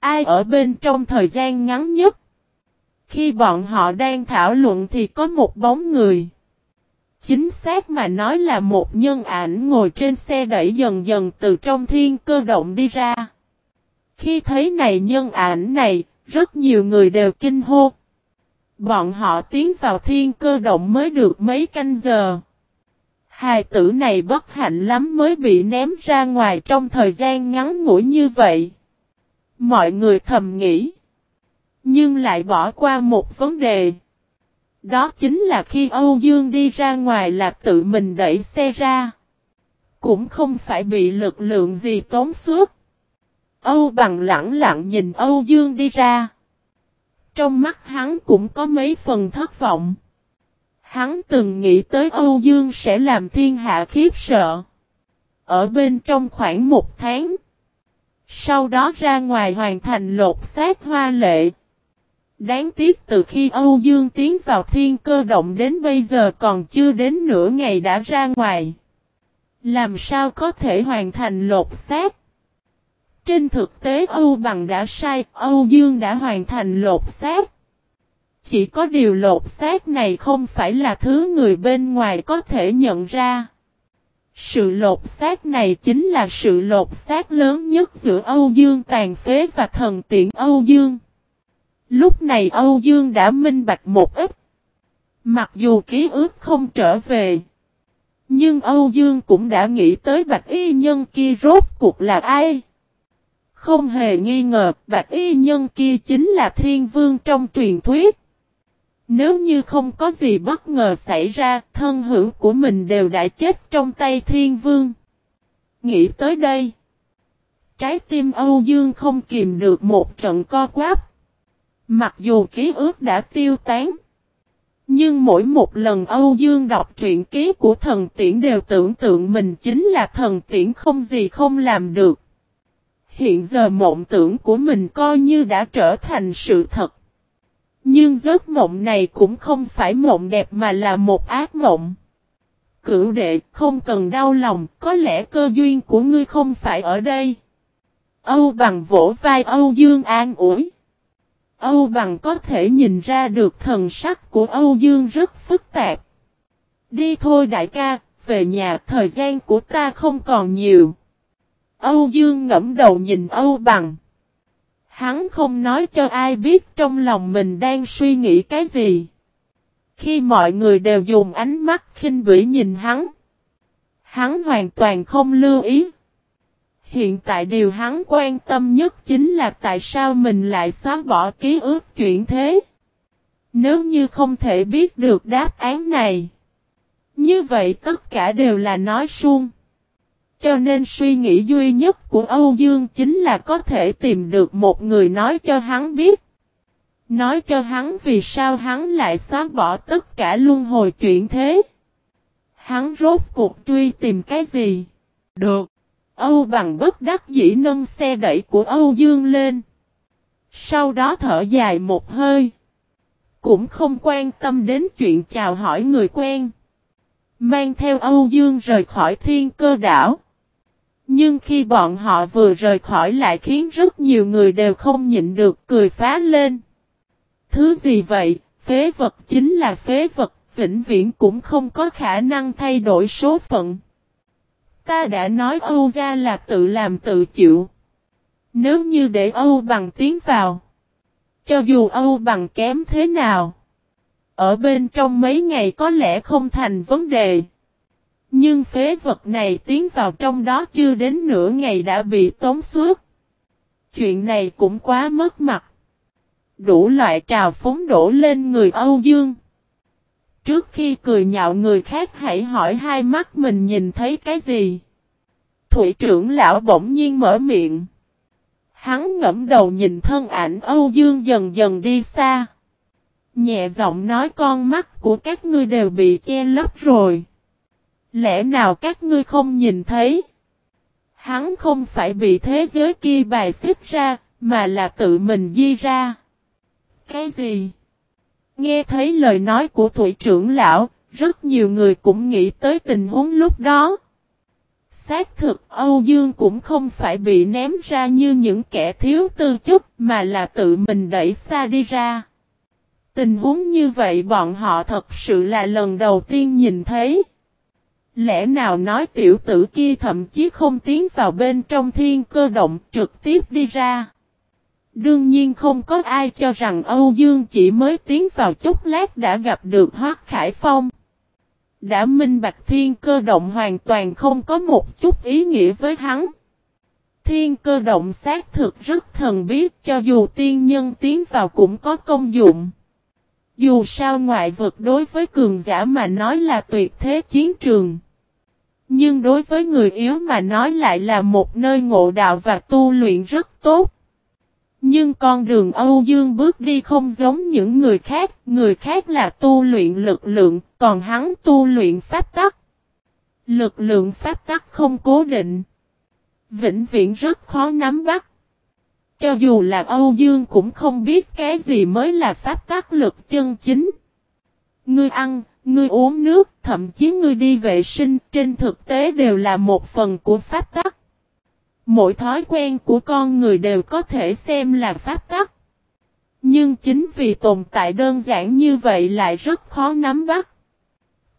Ai ở bên trong thời gian ngắn nhất. Khi bọn họ đang thảo luận thì có một bóng người. Chính xác mà nói là một nhân ảnh ngồi trên xe đẩy dần dần từ trong thiên cơ động đi ra. Khi thấy này nhân ảnh này, rất nhiều người đều kinh hô. Bọn họ tiến vào thiên cơ động mới được mấy canh giờ. Hài tử này bất hạnh lắm mới bị ném ra ngoài trong thời gian ngắn ngủi như vậy. Mọi người thầm nghĩ. Nhưng lại bỏ qua một vấn đề. Đó chính là khi Âu Dương đi ra ngoài là tự mình đẩy xe ra. Cũng không phải bị lực lượng gì tốn suốt. Âu bằng lặng lặng nhìn Âu Dương đi ra. Trong mắt hắn cũng có mấy phần thất vọng. Hắn từng nghĩ tới Âu Dương sẽ làm thiên hạ khiếp sợ. Ở bên trong khoảng một tháng. Sau đó ra ngoài hoàn thành lột xác hoa lệ. Đáng tiếc từ khi Âu Dương tiến vào thiên cơ động đến bây giờ còn chưa đến nửa ngày đã ra ngoài. Làm sao có thể hoàn thành lột xác? Trên thực tế Âu Bằng đã sai, Âu Dương đã hoàn thành lột xác. Chỉ có điều lột xác này không phải là thứ người bên ngoài có thể nhận ra. Sự lột xác này chính là sự lột xác lớn nhất giữa Âu Dương tàn phế và thần tiện Âu Dương. Lúc này Âu Dương đã minh bạch một ít. Mặc dù ký ức không trở về. Nhưng Âu Dương cũng đã nghĩ tới bạch y nhân kia rốt cuộc là ai. Không hề nghi ngờ bạch y nhân kia chính là thiên vương trong truyền thuyết. Nếu như không có gì bất ngờ xảy ra, thân hữu của mình đều đã chết trong tay thiên vương. Nghĩ tới đây. Trái tim Âu Dương không kìm được một trận co quáp. Mặc dù ký ức đã tiêu tán. Nhưng mỗi một lần Âu Dương đọc truyện ký của thần tiễn đều tưởng tượng mình chính là thần tiễn không gì không làm được. Hiện giờ mộng tưởng của mình coi như đã trở thành sự thật. Nhưng giấc mộng này cũng không phải mộng đẹp mà là một ác mộng. Cửu đệ không cần đau lòng, có lẽ cơ duyên của ngươi không phải ở đây. Âu bằng vỗ vai Âu Dương an ủi. Âu bằng có thể nhìn ra được thần sắc của Âu Dương rất phức tạp. Đi thôi đại ca, về nhà thời gian của ta không còn nhiều. Âu Dương ngẫm đầu nhìn Âu bằng. Hắn không nói cho ai biết trong lòng mình đang suy nghĩ cái gì. Khi mọi người đều dùng ánh mắt khinh bỉ nhìn hắn. Hắn hoàn toàn không lưu ý. Hiện tại điều hắn quan tâm nhất chính là tại sao mình lại xóa bỏ ký ức chuyển thế. Nếu như không thể biết được đáp án này. Như vậy tất cả đều là nói suông. Cho nên suy nghĩ duy nhất của Âu Dương chính là có thể tìm được một người nói cho hắn biết. Nói cho hắn vì sao hắn lại xóa bỏ tất cả luân hồi chuyển thế. Hắn rốt cuộc truy tìm cái gì? Được. Âu bằng bất đắc dĩ nâng xe đẩy của Âu Dương lên. Sau đó thở dài một hơi. Cũng không quan tâm đến chuyện chào hỏi người quen. Mang theo Âu Dương rời khỏi thiên cơ đảo. Nhưng khi bọn họ vừa rời khỏi lại khiến rất nhiều người đều không nhịn được cười phá lên. Thứ gì vậy, phế vật chính là phế vật, vĩnh viễn cũng không có khả năng thay đổi số phận. Ta đã nói Âu ra là tự làm tự chịu. Nếu như để Âu bằng tiến vào. Cho dù Âu bằng kém thế nào. Ở bên trong mấy ngày có lẽ không thành vấn đề. Nhưng phế vật này tiến vào trong đó chưa đến nửa ngày đã bị tống suốt. Chuyện này cũng quá mất mặt. Đủ loại trào phúng đổ lên người Âu Dương. Trước khi cười nhạo người khác hãy hỏi hai mắt mình nhìn thấy cái gì. Thủy trưởng lão bỗng nhiên mở miệng. Hắn ngẫm đầu nhìn thân ảnh Âu Dương dần dần đi xa. Nhẹ giọng nói con mắt của các ngươi đều bị che lấp rồi. Lẽ nào các ngươi không nhìn thấy? Hắn không phải bị thế giới kia bài xích ra, mà là tự mình di ra. Cái gì? Nghe thấy lời nói của thủy trưởng lão, rất nhiều người cũng nghĩ tới tình huống lúc đó. Xác thực Âu Dương cũng không phải bị ném ra như những kẻ thiếu tư chất mà là tự mình đẩy xa đi ra. Tình huống như vậy bọn họ thật sự là lần đầu tiên nhìn thấy. Lẽ nào nói tiểu tử kia thậm chí không tiến vào bên trong thiên cơ động trực tiếp đi ra. Đương nhiên không có ai cho rằng Âu Dương chỉ mới tiến vào chút lát đã gặp được Hoác Khải Phong. Đã minh bạch thiên cơ động hoàn toàn không có một chút ý nghĩa với hắn. Thiên cơ động xác thực rất thần biết cho dù tiên nhân tiến vào cũng có công dụng. Dù sao ngoại vực đối với cường giả mà nói là tuyệt thế chiến trường. Nhưng đối với người yếu mà nói lại là một nơi ngộ đạo và tu luyện rất tốt. Nhưng con đường Âu Dương bước đi không giống những người khác, người khác là tu luyện lực lượng, còn hắn tu luyện pháp tắc. Lực lượng pháp tắc không cố định. Vĩnh viễn rất khó nắm bắt. Cho dù là Âu Dương cũng không biết cái gì mới là pháp tắc lực chân chính. Ngươi ăn, ngươi uống nước, thậm chí ngươi đi vệ sinh, trên thực tế đều là một phần của pháp tắc. Mỗi thói quen của con người đều có thể xem là pháp tắc. Nhưng chính vì tồn tại đơn giản như vậy lại rất khó nắm bắt.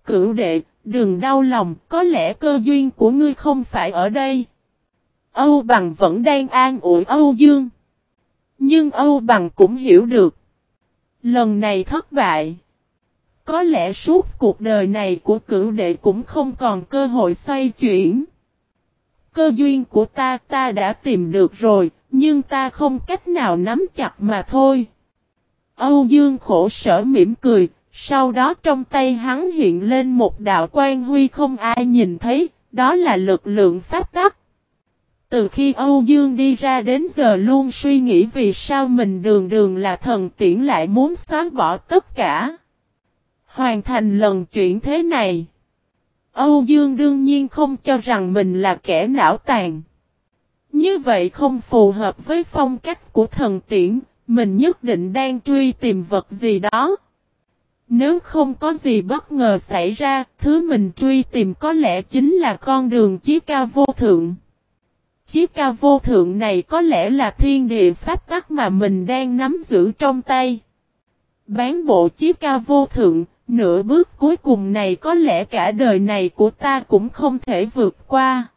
Cửu đệ, đừng đau lòng, có lẽ cơ duyên của ngươi không phải ở đây. Âu Bằng vẫn đang an ủi Âu Dương. Nhưng Âu Bằng cũng hiểu được. Lần này thất bại. Có lẽ suốt cuộc đời này của cửu đệ cũng không còn cơ hội xoay chuyển. Cơ duyên của ta ta đã tìm được rồi, nhưng ta không cách nào nắm chặt mà thôi. Âu Dương khổ sở mỉm cười, sau đó trong tay hắn hiện lên một đạo quan huy không ai nhìn thấy, đó là lực lượng pháp tắc. Từ khi Âu Dương đi ra đến giờ luôn suy nghĩ vì sao mình đường đường là thần tiễn lại muốn xóa bỏ tất cả. Hoàn thành lần chuyển thế này. Âu Dương đương nhiên không cho rằng mình là kẻ não tàn. Như vậy không phù hợp với phong cách của thần tiễn, mình nhất định đang truy tìm vật gì đó. Nếu không có gì bất ngờ xảy ra, thứ mình truy tìm có lẽ chính là con đường chiếc ca vô thượng. Chiếc ca vô thượng này có lẽ là thiên địa pháp tắc mà mình đang nắm giữ trong tay. Bán bộ chiếc ca vô thượng, Nửa bước cuối cùng này có lẽ cả đời này của ta cũng không thể vượt qua.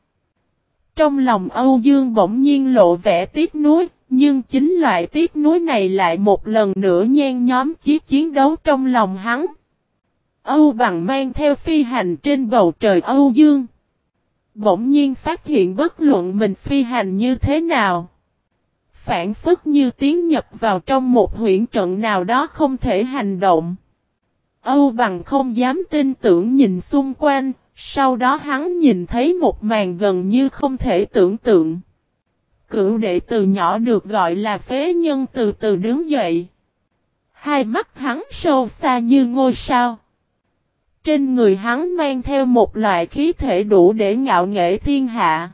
Trong lòng Âu Dương bỗng nhiên lộ vẻ tiếc nuối, nhưng chính loại tiếc nuối này lại một lần nữa nhen nhóm chiếc chiến đấu trong lòng hắn. Âu bằng mang theo phi hành trên bầu trời Âu Dương. Bỗng nhiên phát hiện bất luận mình phi hành như thế nào. Phản phức như tiến nhập vào trong một huyện trận nào đó không thể hành động. Âu bằng không dám tin tưởng nhìn xung quanh, sau đó hắn nhìn thấy một màn gần như không thể tưởng tượng. Cửu đệ từ nhỏ được gọi là phế nhân từ từ đứng dậy. Hai mắt hắn sâu xa như ngôi sao. Trên người hắn mang theo một loại khí thể đủ để ngạo nghệ thiên hạ.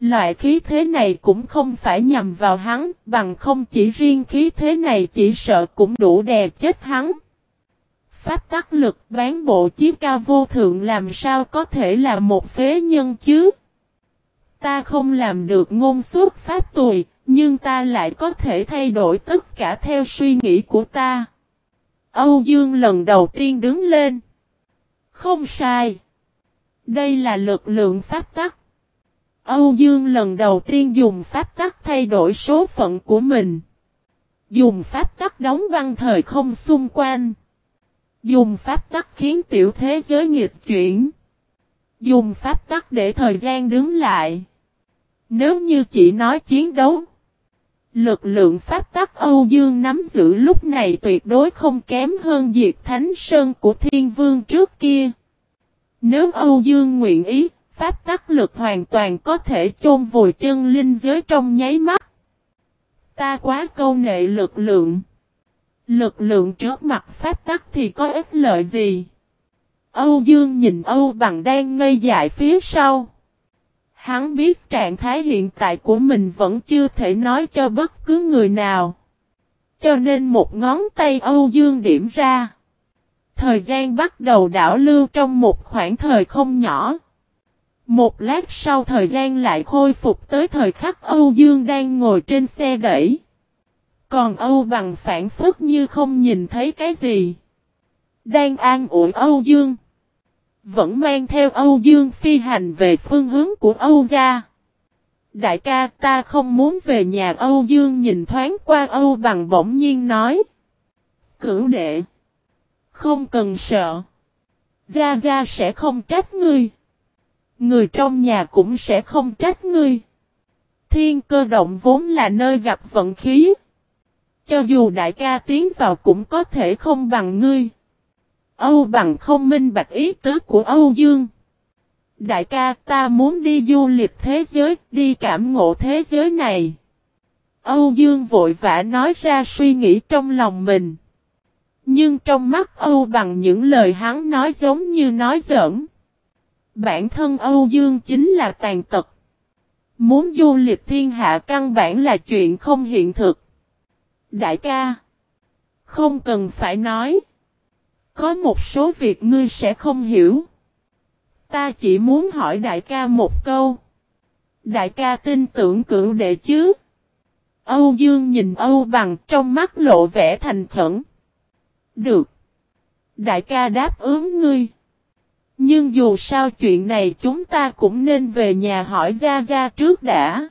Loại khí thế này cũng không phải nhằm vào hắn, bằng không chỉ riêng khí thế này chỉ sợ cũng đủ đè chết hắn. Pháp tắc lực bán bộ chiếc ca vô thượng làm sao có thể là một phế nhân chứ? Ta không làm được ngôn suốt pháp tùy, nhưng ta lại có thể thay đổi tất cả theo suy nghĩ của ta. Âu Dương lần đầu tiên đứng lên. Không sai. Đây là lực lượng pháp tắc. Âu Dương lần đầu tiên dùng pháp tắc thay đổi số phận của mình. Dùng pháp tắc đóng băng thời không xung quanh. Dùng pháp tắc khiến tiểu thế giới nghịch chuyển. Dùng pháp tắc để thời gian đứng lại. Nếu như chỉ nói chiến đấu. Lực lượng pháp tắc Âu Dương nắm giữ lúc này tuyệt đối không kém hơn diệt thánh sơn của thiên vương trước kia. Nếu Âu Dương nguyện ý, pháp tắc lực hoàn toàn có thể chôn vùi chân linh giới trong nháy mắt. Ta quá câu nệ lực lượng. Lực lượng trước mặt pháp tắc thì có ích lợi gì? Âu Dương nhìn Âu bằng đang ngây dại phía sau. Hắn biết trạng thái hiện tại của mình vẫn chưa thể nói cho bất cứ người nào. Cho nên một ngón tay Âu Dương điểm ra. Thời gian bắt đầu đảo lưu trong một khoảng thời không nhỏ. Một lát sau thời gian lại khôi phục tới thời khắc Âu Dương đang ngồi trên xe đẩy. Còn Âu bằng phản phức như không nhìn thấy cái gì. Đang an ủi Âu Dương. Vẫn mang theo Âu Dương phi hành về phương hướng của Âu gia. Đại ca ta không muốn về nhà Âu Dương nhìn thoáng qua Âu bằng bỗng nhiên nói. Cửu đệ. Không cần sợ. Gia Gia sẽ không trách ngươi. Người trong nhà cũng sẽ không trách ngươi. Thiên cơ động vốn là nơi gặp vận khí. Cho dù đại ca tiến vào cũng có thể không bằng ngươi. Âu bằng không minh bạch ý tứ của Âu Dương. Đại ca ta muốn đi du lịch thế giới, đi cảm ngộ thế giới này. Âu Dương vội vã nói ra suy nghĩ trong lòng mình. Nhưng trong mắt Âu bằng những lời hắn nói giống như nói giỡn. Bản thân Âu Dương chính là tàn tật. Muốn du lịch thiên hạ căn bản là chuyện không hiện thực. Đại ca. Không cần phải nói. Có một số việc ngươi sẽ không hiểu. Ta chỉ muốn hỏi đại ca một câu. Đại ca tin tưởng cửu đệ chứ. Âu Dương nhìn Âu bằng trong mắt lộ vẻ thành khẩn. Được. Đại ca đáp ứng ngươi. Nhưng dù sao chuyện này chúng ta cũng nên về nhà hỏi Gia Gia trước đã.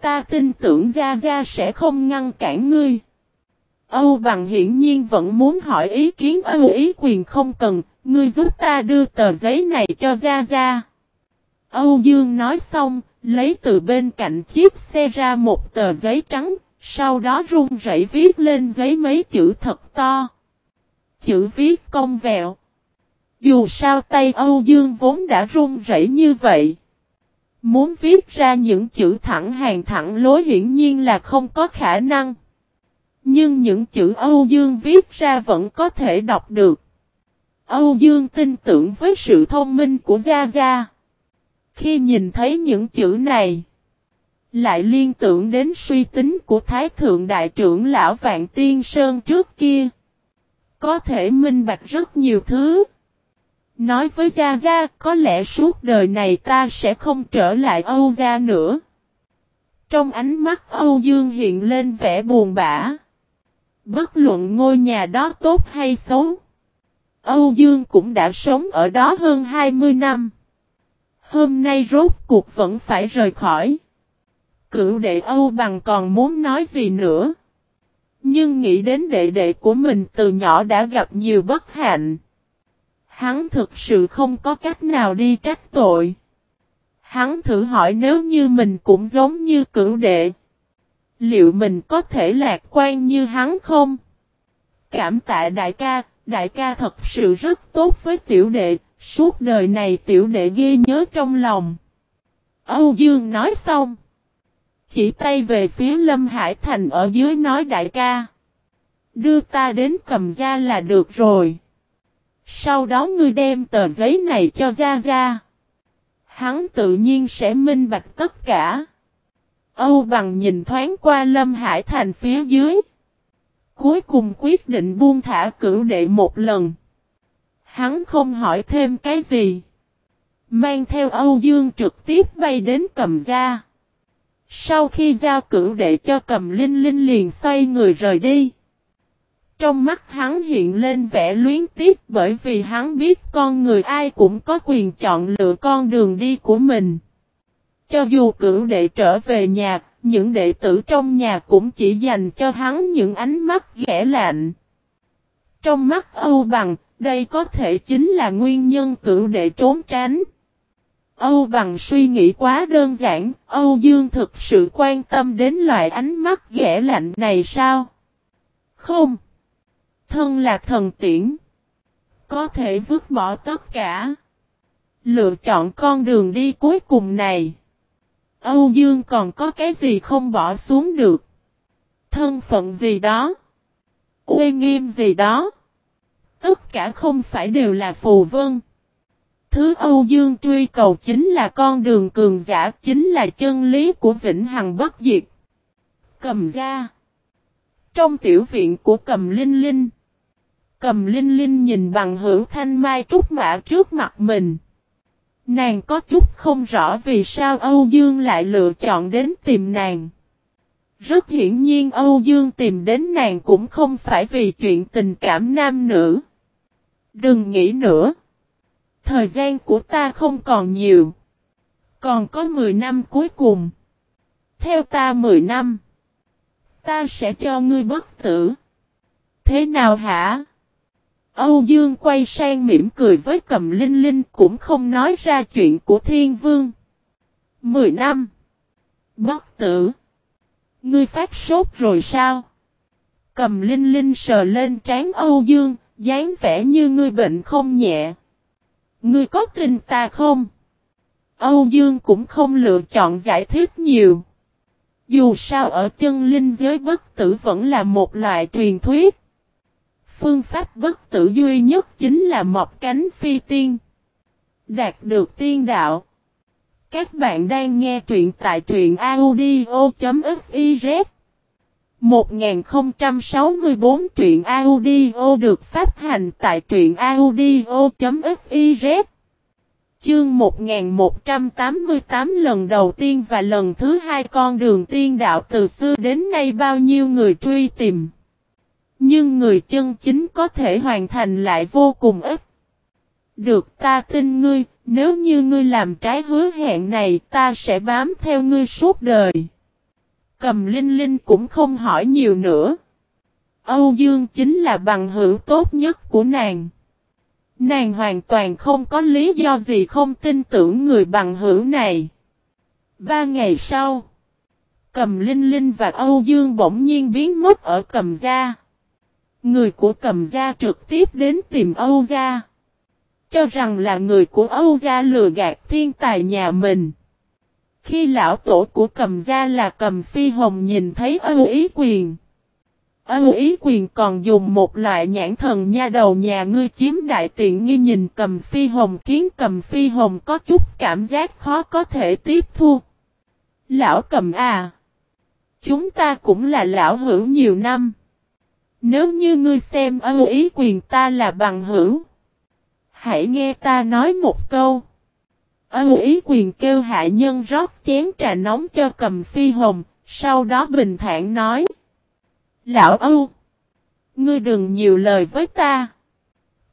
Ta tin tưởng Gia Gia sẽ không ngăn cản ngươi. Âu bằng hiển nhiên vẫn muốn hỏi ý kiến Âu ý quyền không cần, ngươi giúp ta đưa tờ giấy này cho Gia Gia. Âu Dương nói xong, lấy từ bên cạnh chiếc xe ra một tờ giấy trắng, sau đó run rẩy viết lên giấy mấy chữ thật to. Chữ viết cong vẹo. Dù sao tay Âu Dương vốn đã run rẩy như vậy. Muốn viết ra những chữ thẳng hàng thẳng lối hiển nhiên là không có khả năng. Nhưng những chữ Âu Dương viết ra vẫn có thể đọc được. Âu Dương tin tưởng với sự thông minh của Gia Gia. Khi nhìn thấy những chữ này, lại liên tưởng đến suy tính của Thái Thượng Đại trưởng Lão Vạn Tiên Sơn trước kia. Có thể minh bạch rất nhiều thứ. Nói với Gia Gia, có lẽ suốt đời này ta sẽ không trở lại Âu Gia nữa. Trong ánh mắt Âu Dương hiện lên vẻ buồn bã. Bất luận ngôi nhà đó tốt hay xấu. Âu Dương cũng đã sống ở đó hơn 20 năm. Hôm nay rốt cuộc vẫn phải rời khỏi. Cựu đệ Âu bằng còn muốn nói gì nữa. Nhưng nghĩ đến đệ đệ của mình từ nhỏ đã gặp nhiều bất hạnh. Hắn thực sự không có cách nào đi trách tội. Hắn thử hỏi nếu như mình cũng giống như cửu đệ. Liệu mình có thể lạc quan như hắn không? Cảm tạ đại ca, đại ca thật sự rất tốt với tiểu đệ, suốt đời này tiểu đệ ghi nhớ trong lòng. Âu Dương nói xong. Chỉ tay về phía Lâm Hải Thành ở dưới nói đại ca. Đưa ta đến cầm ra là được rồi. Sau đó ngươi đem tờ giấy này cho ra ra. Hắn tự nhiên sẽ minh bạch tất cả. Âu bằng nhìn thoáng qua Lâm Hải Thành phía dưới. Cuối cùng quyết định buông thả cửu đệ một lần. Hắn không hỏi thêm cái gì. Mang theo Âu Dương trực tiếp bay đến cầm ra. Sau khi giao cửu đệ cho cầm linh linh liền xoay người rời đi. Trong mắt hắn hiện lên vẻ luyến tiếc bởi vì hắn biết con người ai cũng có quyền chọn lựa con đường đi của mình. Cho dù cửu đệ trở về nhà, những đệ tử trong nhà cũng chỉ dành cho hắn những ánh mắt ghẻ lạnh. Trong mắt Âu Bằng, đây có thể chính là nguyên nhân cửu đệ trốn tránh. Âu Bằng suy nghĩ quá đơn giản, Âu Dương thực sự quan tâm đến loại ánh mắt ghẻ lạnh này sao? Không. Thân là thần tiễn. Có thể vứt bỏ tất cả. Lựa chọn con đường đi cuối cùng này. Âu Dương còn có cái gì không bỏ xuống được. Thân phận gì đó. Uy nghiêm gì đó. Tất cả không phải đều là phù vân. Thứ Âu Dương truy cầu chính là con đường cường giả, chính là chân lý của Vĩnh Hằng bất diệt. Cầm ra. Trong tiểu viện của cầm linh linh. Cầm linh linh nhìn bằng hữu thanh mai trúc mã trước mặt mình. Nàng có chút không rõ vì sao Âu Dương lại lựa chọn đến tìm nàng. Rất hiển nhiên Âu Dương tìm đến nàng cũng không phải vì chuyện tình cảm nam nữ. Đừng nghĩ nữa. Thời gian của ta không còn nhiều. Còn có 10 năm cuối cùng. Theo ta 10 năm. Ta sẽ cho ngươi bất tử. Thế nào hả? Âu Dương quay sang mỉm cười với cầm linh linh cũng không nói ra chuyện của thiên vương. Mười năm. Bất tử. Ngươi phát sốt rồi sao? Cầm linh linh sờ lên trán Âu Dương, dáng vẻ như ngươi bệnh không nhẹ. Ngươi có tin ta không? Âu Dương cũng không lựa chọn giải thích nhiều. Dù sao ở chân linh giới bất tử vẫn là một loại truyền thuyết. Phương pháp bất tử duy nhất chính là mọc cánh phi tiên. Đạt được tiên đạo. Các bạn đang nghe truyện tại truyện audio.fiz 1064 truyện audio được phát hành tại truyện audio.fiz Chương 1188 lần đầu tiên và lần thứ hai con đường tiên đạo từ xưa đến nay bao nhiêu người truy tìm. Nhưng người chân chính có thể hoàn thành lại vô cùng ít. Được ta tin ngươi, nếu như ngươi làm trái hứa hẹn này ta sẽ bám theo ngươi suốt đời. Cầm Linh Linh cũng không hỏi nhiều nữa. Âu Dương chính là bằng hữu tốt nhất của nàng. Nàng hoàn toàn không có lý do gì không tin tưởng người bằng hữu này. Ba ngày sau, Cầm Linh Linh và Âu Dương bỗng nhiên biến mất ở cầm gia. Người của cầm gia trực tiếp đến tìm Âu gia. Cho rằng là người của Âu gia lừa gạt thiên tài nhà mình. Khi lão tổ của cầm gia là cầm phi hồng nhìn thấy âu ý quyền. Âu ý quyền còn dùng một loại nhãn thần nha đầu nhà ngươi chiếm đại tiện nghi nhìn cầm phi hồng khiến cầm phi hồng có chút cảm giác khó có thể tiếp thu. Lão cầm à! Chúng ta cũng là lão hữu nhiều năm. Nếu như ngươi xem âu ý quyền ta là bằng hữu. Hãy nghe ta nói một câu. Âu ý quyền kêu hạ nhân rót chén trà nóng cho cầm phi hồng, sau đó bình thản nói. Lão Âu! Ngươi đừng nhiều lời với ta.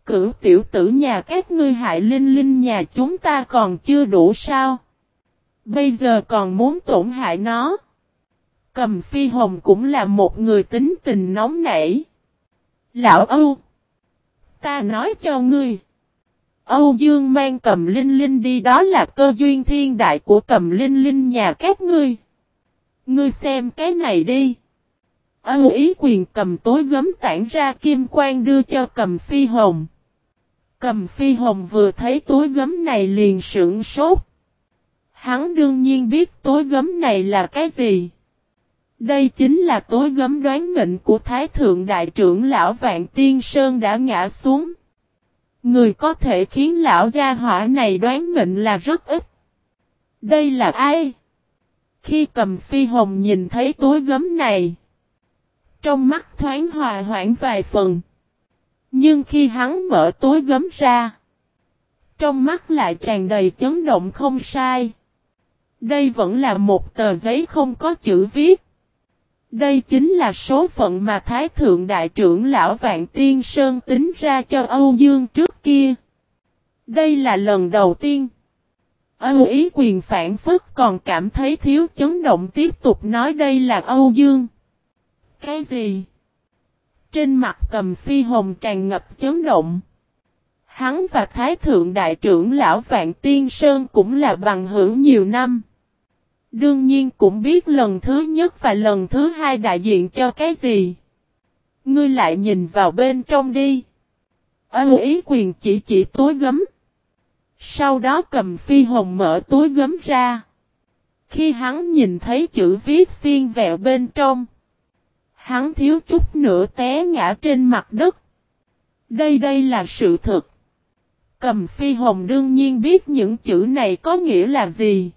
Cửu tiểu tử nhà các ngươi hại linh linh nhà chúng ta còn chưa đủ sao? Bây giờ còn muốn tổn hại nó. Cầm phi hồng cũng là một người tính tình nóng nảy. Lão Âu! Ta nói cho ngươi. Âu Dương mang cầm linh linh đi đó là cơ duyên thiên đại của cầm linh linh nhà các ngươi. Ngươi xem cái này đi. Âu ý quyền cầm tối gấm tản ra kim quang đưa cho cầm phi hồng. Cầm phi hồng vừa thấy tối gấm này liền sững sốt. Hắn đương nhiên biết tối gấm này là cái gì. Đây chính là tối gấm đoán mệnh của Thái Thượng Đại trưởng Lão Vạn Tiên Sơn đã ngã xuống. Người có thể khiến lão gia hỏa này đoán mệnh là rất ít. Đây là ai? Khi cầm phi hồng nhìn thấy tối gấm này. Trong mắt thoáng hòa hoãn vài phần. Nhưng khi hắn mở tối gấm ra. Trong mắt lại tràn đầy chấn động không sai. Đây vẫn là một tờ giấy không có chữ viết. Đây chính là số phận mà Thái Thượng Đại trưởng Lão Vạn Tiên Sơn tính ra cho Âu Dương trước kia. Đây là lần đầu tiên. Âu ý quyền phản phức còn cảm thấy thiếu chấn động tiếp tục nói đây là Âu Dương. Cái gì? Trên mặt cầm phi hồng tràn ngập chấn động. Hắn và Thái Thượng Đại trưởng Lão Vạn Tiên Sơn cũng là bằng hữu nhiều năm. Đương nhiên cũng biết lần thứ nhất và lần thứ hai đại diện cho cái gì. Ngươi lại nhìn vào bên trong đi. Âu ý quyền chỉ chỉ túi gấm. Sau đó cầm phi hồng mở túi gấm ra. Khi hắn nhìn thấy chữ viết xiên vẹo bên trong. Hắn thiếu chút nữa té ngã trên mặt đất. Đây đây là sự thật. Cầm phi hồng đương nhiên biết những chữ này có nghĩa là gì.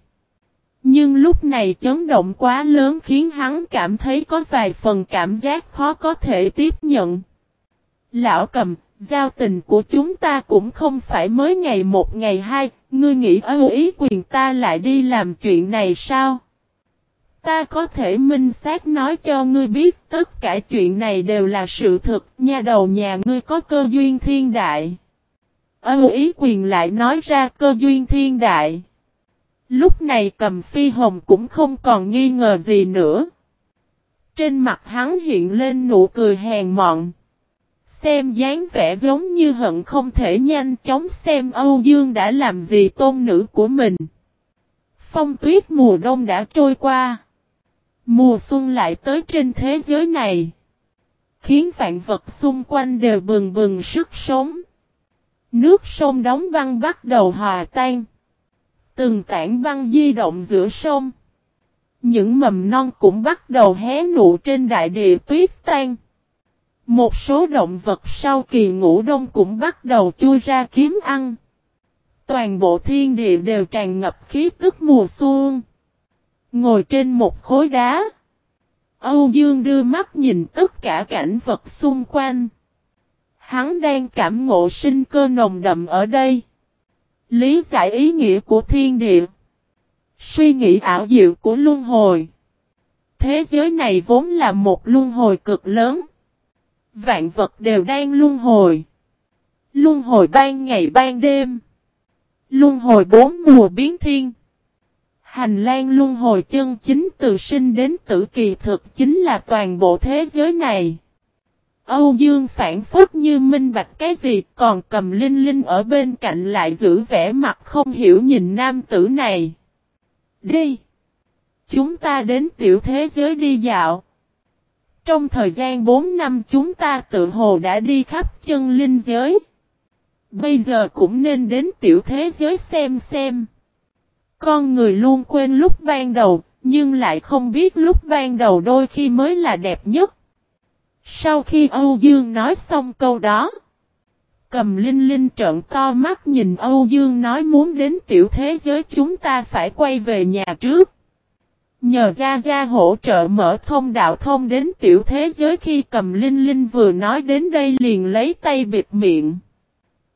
Nhưng lúc này chấn động quá lớn khiến hắn cảm thấy có vài phần cảm giác khó có thể tiếp nhận. Lão cầm, giao tình của chúng ta cũng không phải mới ngày một ngày hai, ngươi nghĩ ưu ý quyền ta lại đi làm chuyện này sao? Ta có thể minh xác nói cho ngươi biết tất cả chuyện này đều là sự thực, nha đầu nhà ngươi có cơ duyên thiên đại. Âu ý quyền lại nói ra cơ duyên thiên đại. Lúc này cầm phi hồng cũng không còn nghi ngờ gì nữa. Trên mặt hắn hiện lên nụ cười hèn mọn. Xem dáng vẻ giống như hận không thể nhanh chóng xem Âu Dương đã làm gì tôn nữ của mình. Phong tuyết mùa đông đã trôi qua. Mùa xuân lại tới trên thế giới này. Khiến vạn vật xung quanh đều bừng bừng sức sống. Nước sông đóng băng bắt đầu hòa tan. Từng tảng băng di động giữa sông. Những mầm non cũng bắt đầu hé nụ trên đại địa tuyết tan. Một số động vật sau kỳ ngủ đông cũng bắt đầu chui ra kiếm ăn. Toàn bộ thiên địa đều tràn ngập khí tức mùa xuân. Ngồi trên một khối đá. Âu Dương đưa mắt nhìn tất cả cảnh vật xung quanh. Hắn đang cảm ngộ sinh cơ nồng đậm ở đây. Lý giải ý nghĩa của thiên địa. Suy nghĩ ảo diệu của luân hồi. Thế giới này vốn là một luân hồi cực lớn. Vạn vật đều đang luân hồi. Luân hồi ban ngày ban đêm. Luân hồi bốn mùa biến thiên. Hành lang luân hồi chân chính từ sinh đến tử kỳ thực chính là toàn bộ thế giới này. Âu Dương phản phất như minh bạch cái gì còn cầm linh linh ở bên cạnh lại giữ vẻ mặt không hiểu nhìn nam tử này. Đi! Chúng ta đến tiểu thế giới đi dạo. Trong thời gian 4 năm chúng ta tự hồ đã đi khắp chân linh giới. Bây giờ cũng nên đến tiểu thế giới xem xem. Con người luôn quên lúc ban đầu, nhưng lại không biết lúc ban đầu đôi khi mới là đẹp nhất. Sau khi Âu Dương nói xong câu đó, cầm linh linh trợn to mắt nhìn Âu Dương nói muốn đến tiểu thế giới chúng ta phải quay về nhà trước. Nhờ gia gia hỗ trợ mở thông đạo thông đến tiểu thế giới khi cầm linh linh vừa nói đến đây liền lấy tay bịt miệng.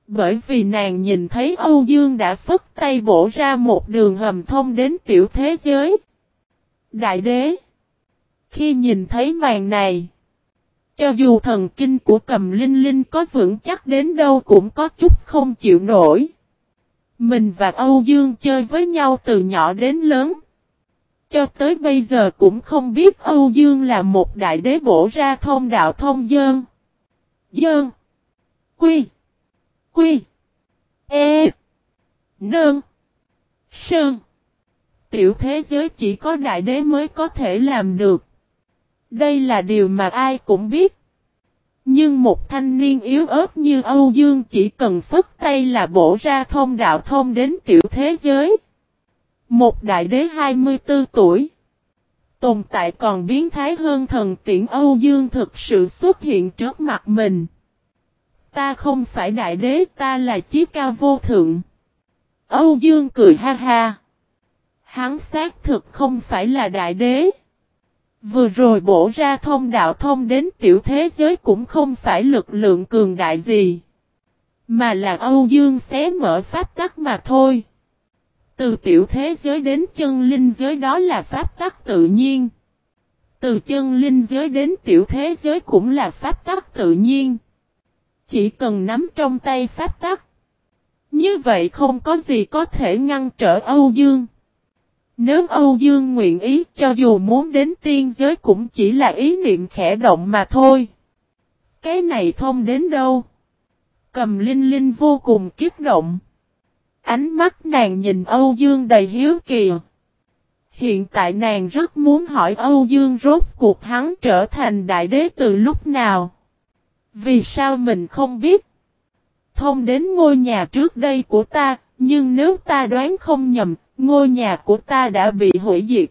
Bởi vì nàng nhìn thấy Âu Dương đã phất tay bổ ra một đường hầm thông đến tiểu thế giới. Đại đế. Khi nhìn thấy màn này. Cho dù thần kinh của cầm linh linh có vững chắc đến đâu cũng có chút không chịu nổi. Mình và Âu Dương chơi với nhau từ nhỏ đến lớn. Cho tới bây giờ cũng không biết Âu Dương là một đại đế bổ ra thông đạo thông dơn. Dơn. Quy. Quy. E. Nương. Sơn. Tiểu thế giới chỉ có đại đế mới có thể làm được. Đây là điều mà ai cũng biết. Nhưng một thanh niên yếu ớt như Âu Dương chỉ cần phất tay là bổ ra thông đạo thông đến tiểu thế giới. Một đại đế 24 tuổi. Tồn tại còn biến thái hơn thần tiễn Âu Dương thực sự xuất hiện trước mặt mình. Ta không phải đại đế, ta là chiếc ca vô thượng. Âu Dương cười ha ha. Hắn xác thực không phải là đại đế. Vừa rồi bổ ra thông đạo thông đến tiểu thế giới cũng không phải lực lượng cường đại gì. Mà là Âu Dương xé mở pháp tắc mà thôi. Từ tiểu thế giới đến chân linh giới đó là pháp tắc tự nhiên. Từ chân linh giới đến tiểu thế giới cũng là pháp tắc tự nhiên. Chỉ cần nắm trong tay pháp tắc. Như vậy không có gì có thể ngăn trở Âu Dương. Nếu Âu Dương nguyện ý cho dù muốn đến tiên giới cũng chỉ là ý niệm khẽ động mà thôi. Cái này thông đến đâu? Cầm Linh Linh vô cùng kiếp động. Ánh mắt nàng nhìn Âu Dương đầy hiếu kỳ. Hiện tại nàng rất muốn hỏi Âu Dương rốt cuộc hắn trở thành đại đế từ lúc nào. Vì sao mình không biết? Thông đến ngôi nhà trước đây của ta, nhưng nếu ta đoán không nhầm, ngôi nhà của ta đã bị hủy diệt.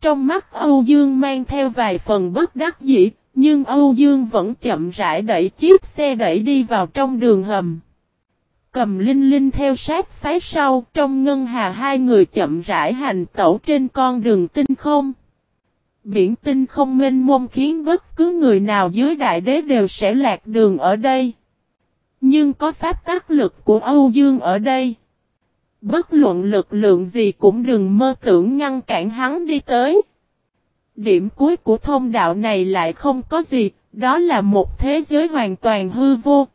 Trong mắt Âu Dương mang theo vài phần bất đắc dĩ, nhưng Âu Dương vẫn chậm rãi đẩy chiếc xe đẩy đi vào trong đường hầm. Cầm Linh Linh theo sát phái sau, trong ngân hà hai người chậm rãi hành tẩu trên con đường tinh không. Biển tinh không mênh mông khiến bất cứ người nào dưới đại đế đều sẽ lạc đường ở đây. Nhưng có pháp tác lực của Âu Dương ở đây. Bất luận lực lượng gì cũng đừng mơ tưởng ngăn cản hắn đi tới. Điểm cuối của thông đạo này lại không có gì, đó là một thế giới hoàn toàn hư vô.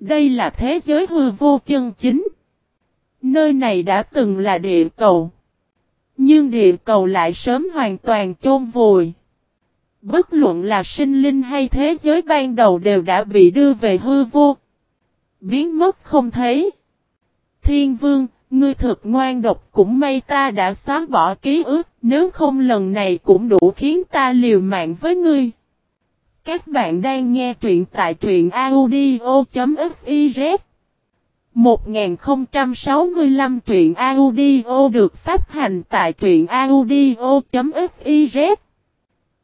Đây là thế giới hư vô chân chính. Nơi này đã từng là địa cầu. Nhưng địa cầu lại sớm hoàn toàn chôn vùi. Bất luận là sinh linh hay thế giới ban đầu đều đã bị đưa về hư vô. Biến mất không thấy. Thiên vương, ngươi thật ngoan độc cũng may ta đã xóa bỏ ký ức, nếu không lần này cũng đủ khiến ta liều mạng với ngươi. Các bạn đang nghe truyện tại truyện audio.fiz 1065 truyện audio được phát hành tại truyện audio.fiz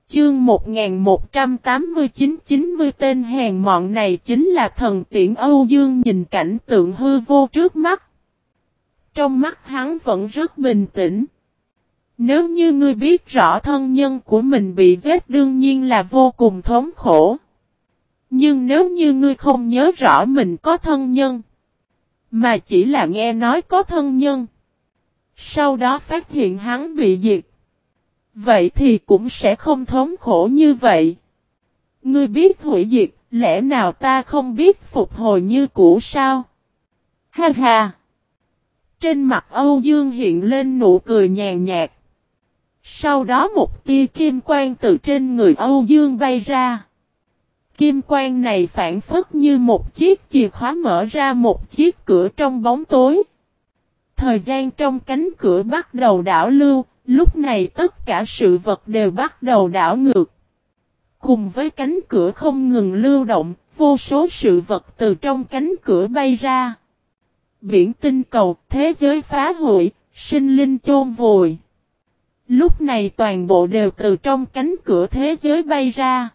Chương 1189-90 tên hèn mọn này chính là thần tiễn Âu Dương nhìn cảnh tượng hư vô trước mắt. Trong mắt hắn vẫn rất bình tĩnh. Nếu như ngươi biết rõ thân nhân của mình bị giết đương nhiên là vô cùng thống khổ. Nhưng nếu như ngươi không nhớ rõ mình có thân nhân, mà chỉ là nghe nói có thân nhân, sau đó phát hiện hắn bị diệt, vậy thì cũng sẽ không thống khổ như vậy. Ngươi biết hủy diệt, lẽ nào ta không biết phục hồi như cũ sao? Ha ha! Trên mặt Âu Dương hiện lên nụ cười nhàn nhạt. Sau đó một tia kim quang từ trên người Âu Dương bay ra. Kim quang này phản phất như một chiếc chìa khóa mở ra một chiếc cửa trong bóng tối. Thời gian trong cánh cửa bắt đầu đảo lưu, lúc này tất cả sự vật đều bắt đầu đảo ngược. Cùng với cánh cửa không ngừng lưu động, vô số sự vật từ trong cánh cửa bay ra. Biển tinh cầu, thế giới phá hủy, sinh linh chôn vùi. Lúc này toàn bộ đều từ trong cánh cửa thế giới bay ra.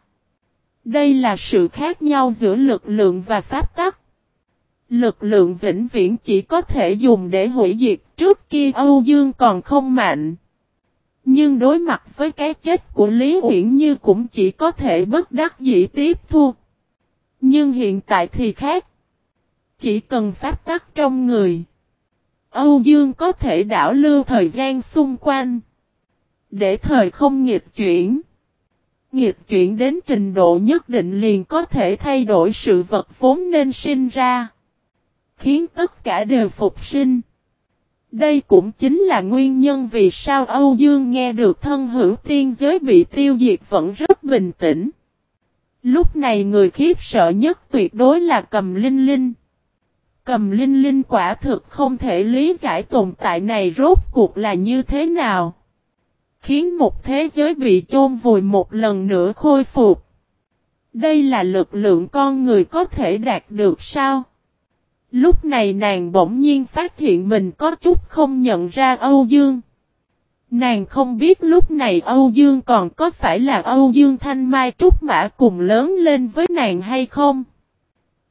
Đây là sự khác nhau giữa lực lượng và pháp tắc. Lực lượng vĩnh viễn chỉ có thể dùng để hủy diệt trước kia Âu Dương còn không mạnh. Nhưng đối mặt với cái chết của Lý Uyển Như cũng chỉ có thể bất đắc dĩ tiếp thu. Nhưng hiện tại thì khác. Chỉ cần pháp tắc trong người. Âu Dương có thể đảo lưu thời gian xung quanh. Để thời không nghịch chuyển. Nghịch chuyển đến trình độ nhất định liền có thể thay đổi sự vật vốn nên sinh ra. Khiến tất cả đều phục sinh. Đây cũng chính là nguyên nhân vì sao Âu Dương nghe được thân hữu tiên giới bị tiêu diệt vẫn rất bình tĩnh. Lúc này người khiếp sợ nhất tuyệt đối là cầm linh linh. Cầm linh linh quả thực không thể lý giải tồn tại này rốt cuộc là như thế nào khiến một thế giới bị chôn vùi một lần nữa khôi phục. Đây là lực lượng con người có thể đạt được sao? Lúc này nàng bỗng nhiên phát hiện mình có chút không nhận ra Âu Dương. Nàng không biết lúc này Âu Dương còn có phải là Âu Dương Thanh Mai Trúc Mã cùng lớn lên với nàng hay không?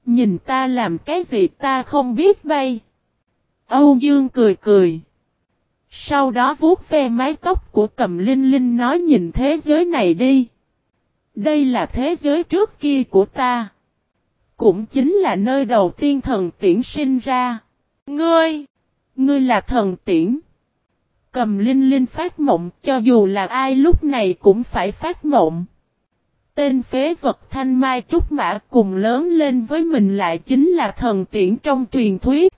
Nhìn ta làm cái gì ta không biết bay. Âu Dương cười cười. Sau đó vuốt ve mái tóc của cầm linh linh nói nhìn thế giới này đi. Đây là thế giới trước kia của ta. Cũng chính là nơi đầu tiên thần tiễn sinh ra. Ngươi! Ngươi là thần tiễn. Cầm linh linh phát mộng cho dù là ai lúc này cũng phải phát mộng. Tên phế vật thanh mai trúc mã cùng lớn lên với mình lại chính là thần tiễn trong truyền thuyết.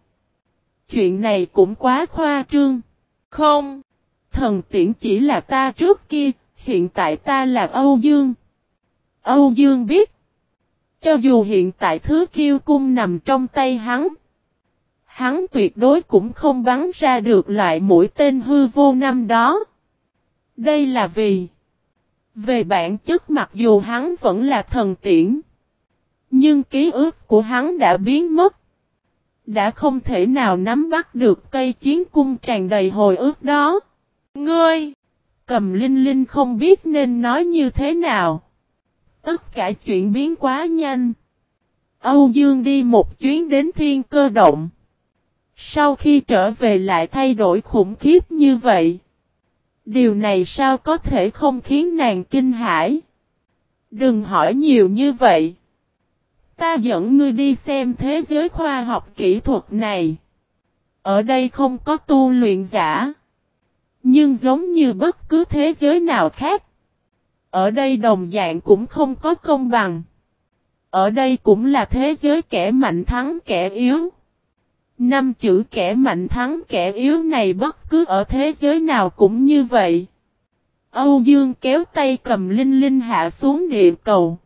Chuyện này cũng quá khoa trương. Không, thần tiễn chỉ là ta trước kia, hiện tại ta là Âu Dương. Âu Dương biết, cho dù hiện tại thứ kiêu cung nằm trong tay hắn, hắn tuyệt đối cũng không bắn ra được loại mũi tên hư vô năm đó. Đây là vì, về bản chất mặc dù hắn vẫn là thần tiễn, nhưng ký ức của hắn đã biến mất. Đã không thể nào nắm bắt được cây chiến cung tràn đầy hồi ức đó. Ngươi! Cầm Linh Linh không biết nên nói như thế nào. Tất cả chuyện biến quá nhanh. Âu Dương đi một chuyến đến thiên cơ động. Sau khi trở về lại thay đổi khủng khiếp như vậy. Điều này sao có thể không khiến nàng kinh hãi? Đừng hỏi nhiều như vậy. Ta dẫn ngươi đi xem thế giới khoa học kỹ thuật này. Ở đây không có tu luyện giả. Nhưng giống như bất cứ thế giới nào khác. Ở đây đồng dạng cũng không có công bằng. Ở đây cũng là thế giới kẻ mạnh thắng kẻ yếu. Năm chữ kẻ mạnh thắng kẻ yếu này bất cứ ở thế giới nào cũng như vậy. Âu Dương kéo tay cầm Linh Linh hạ xuống địa cầu.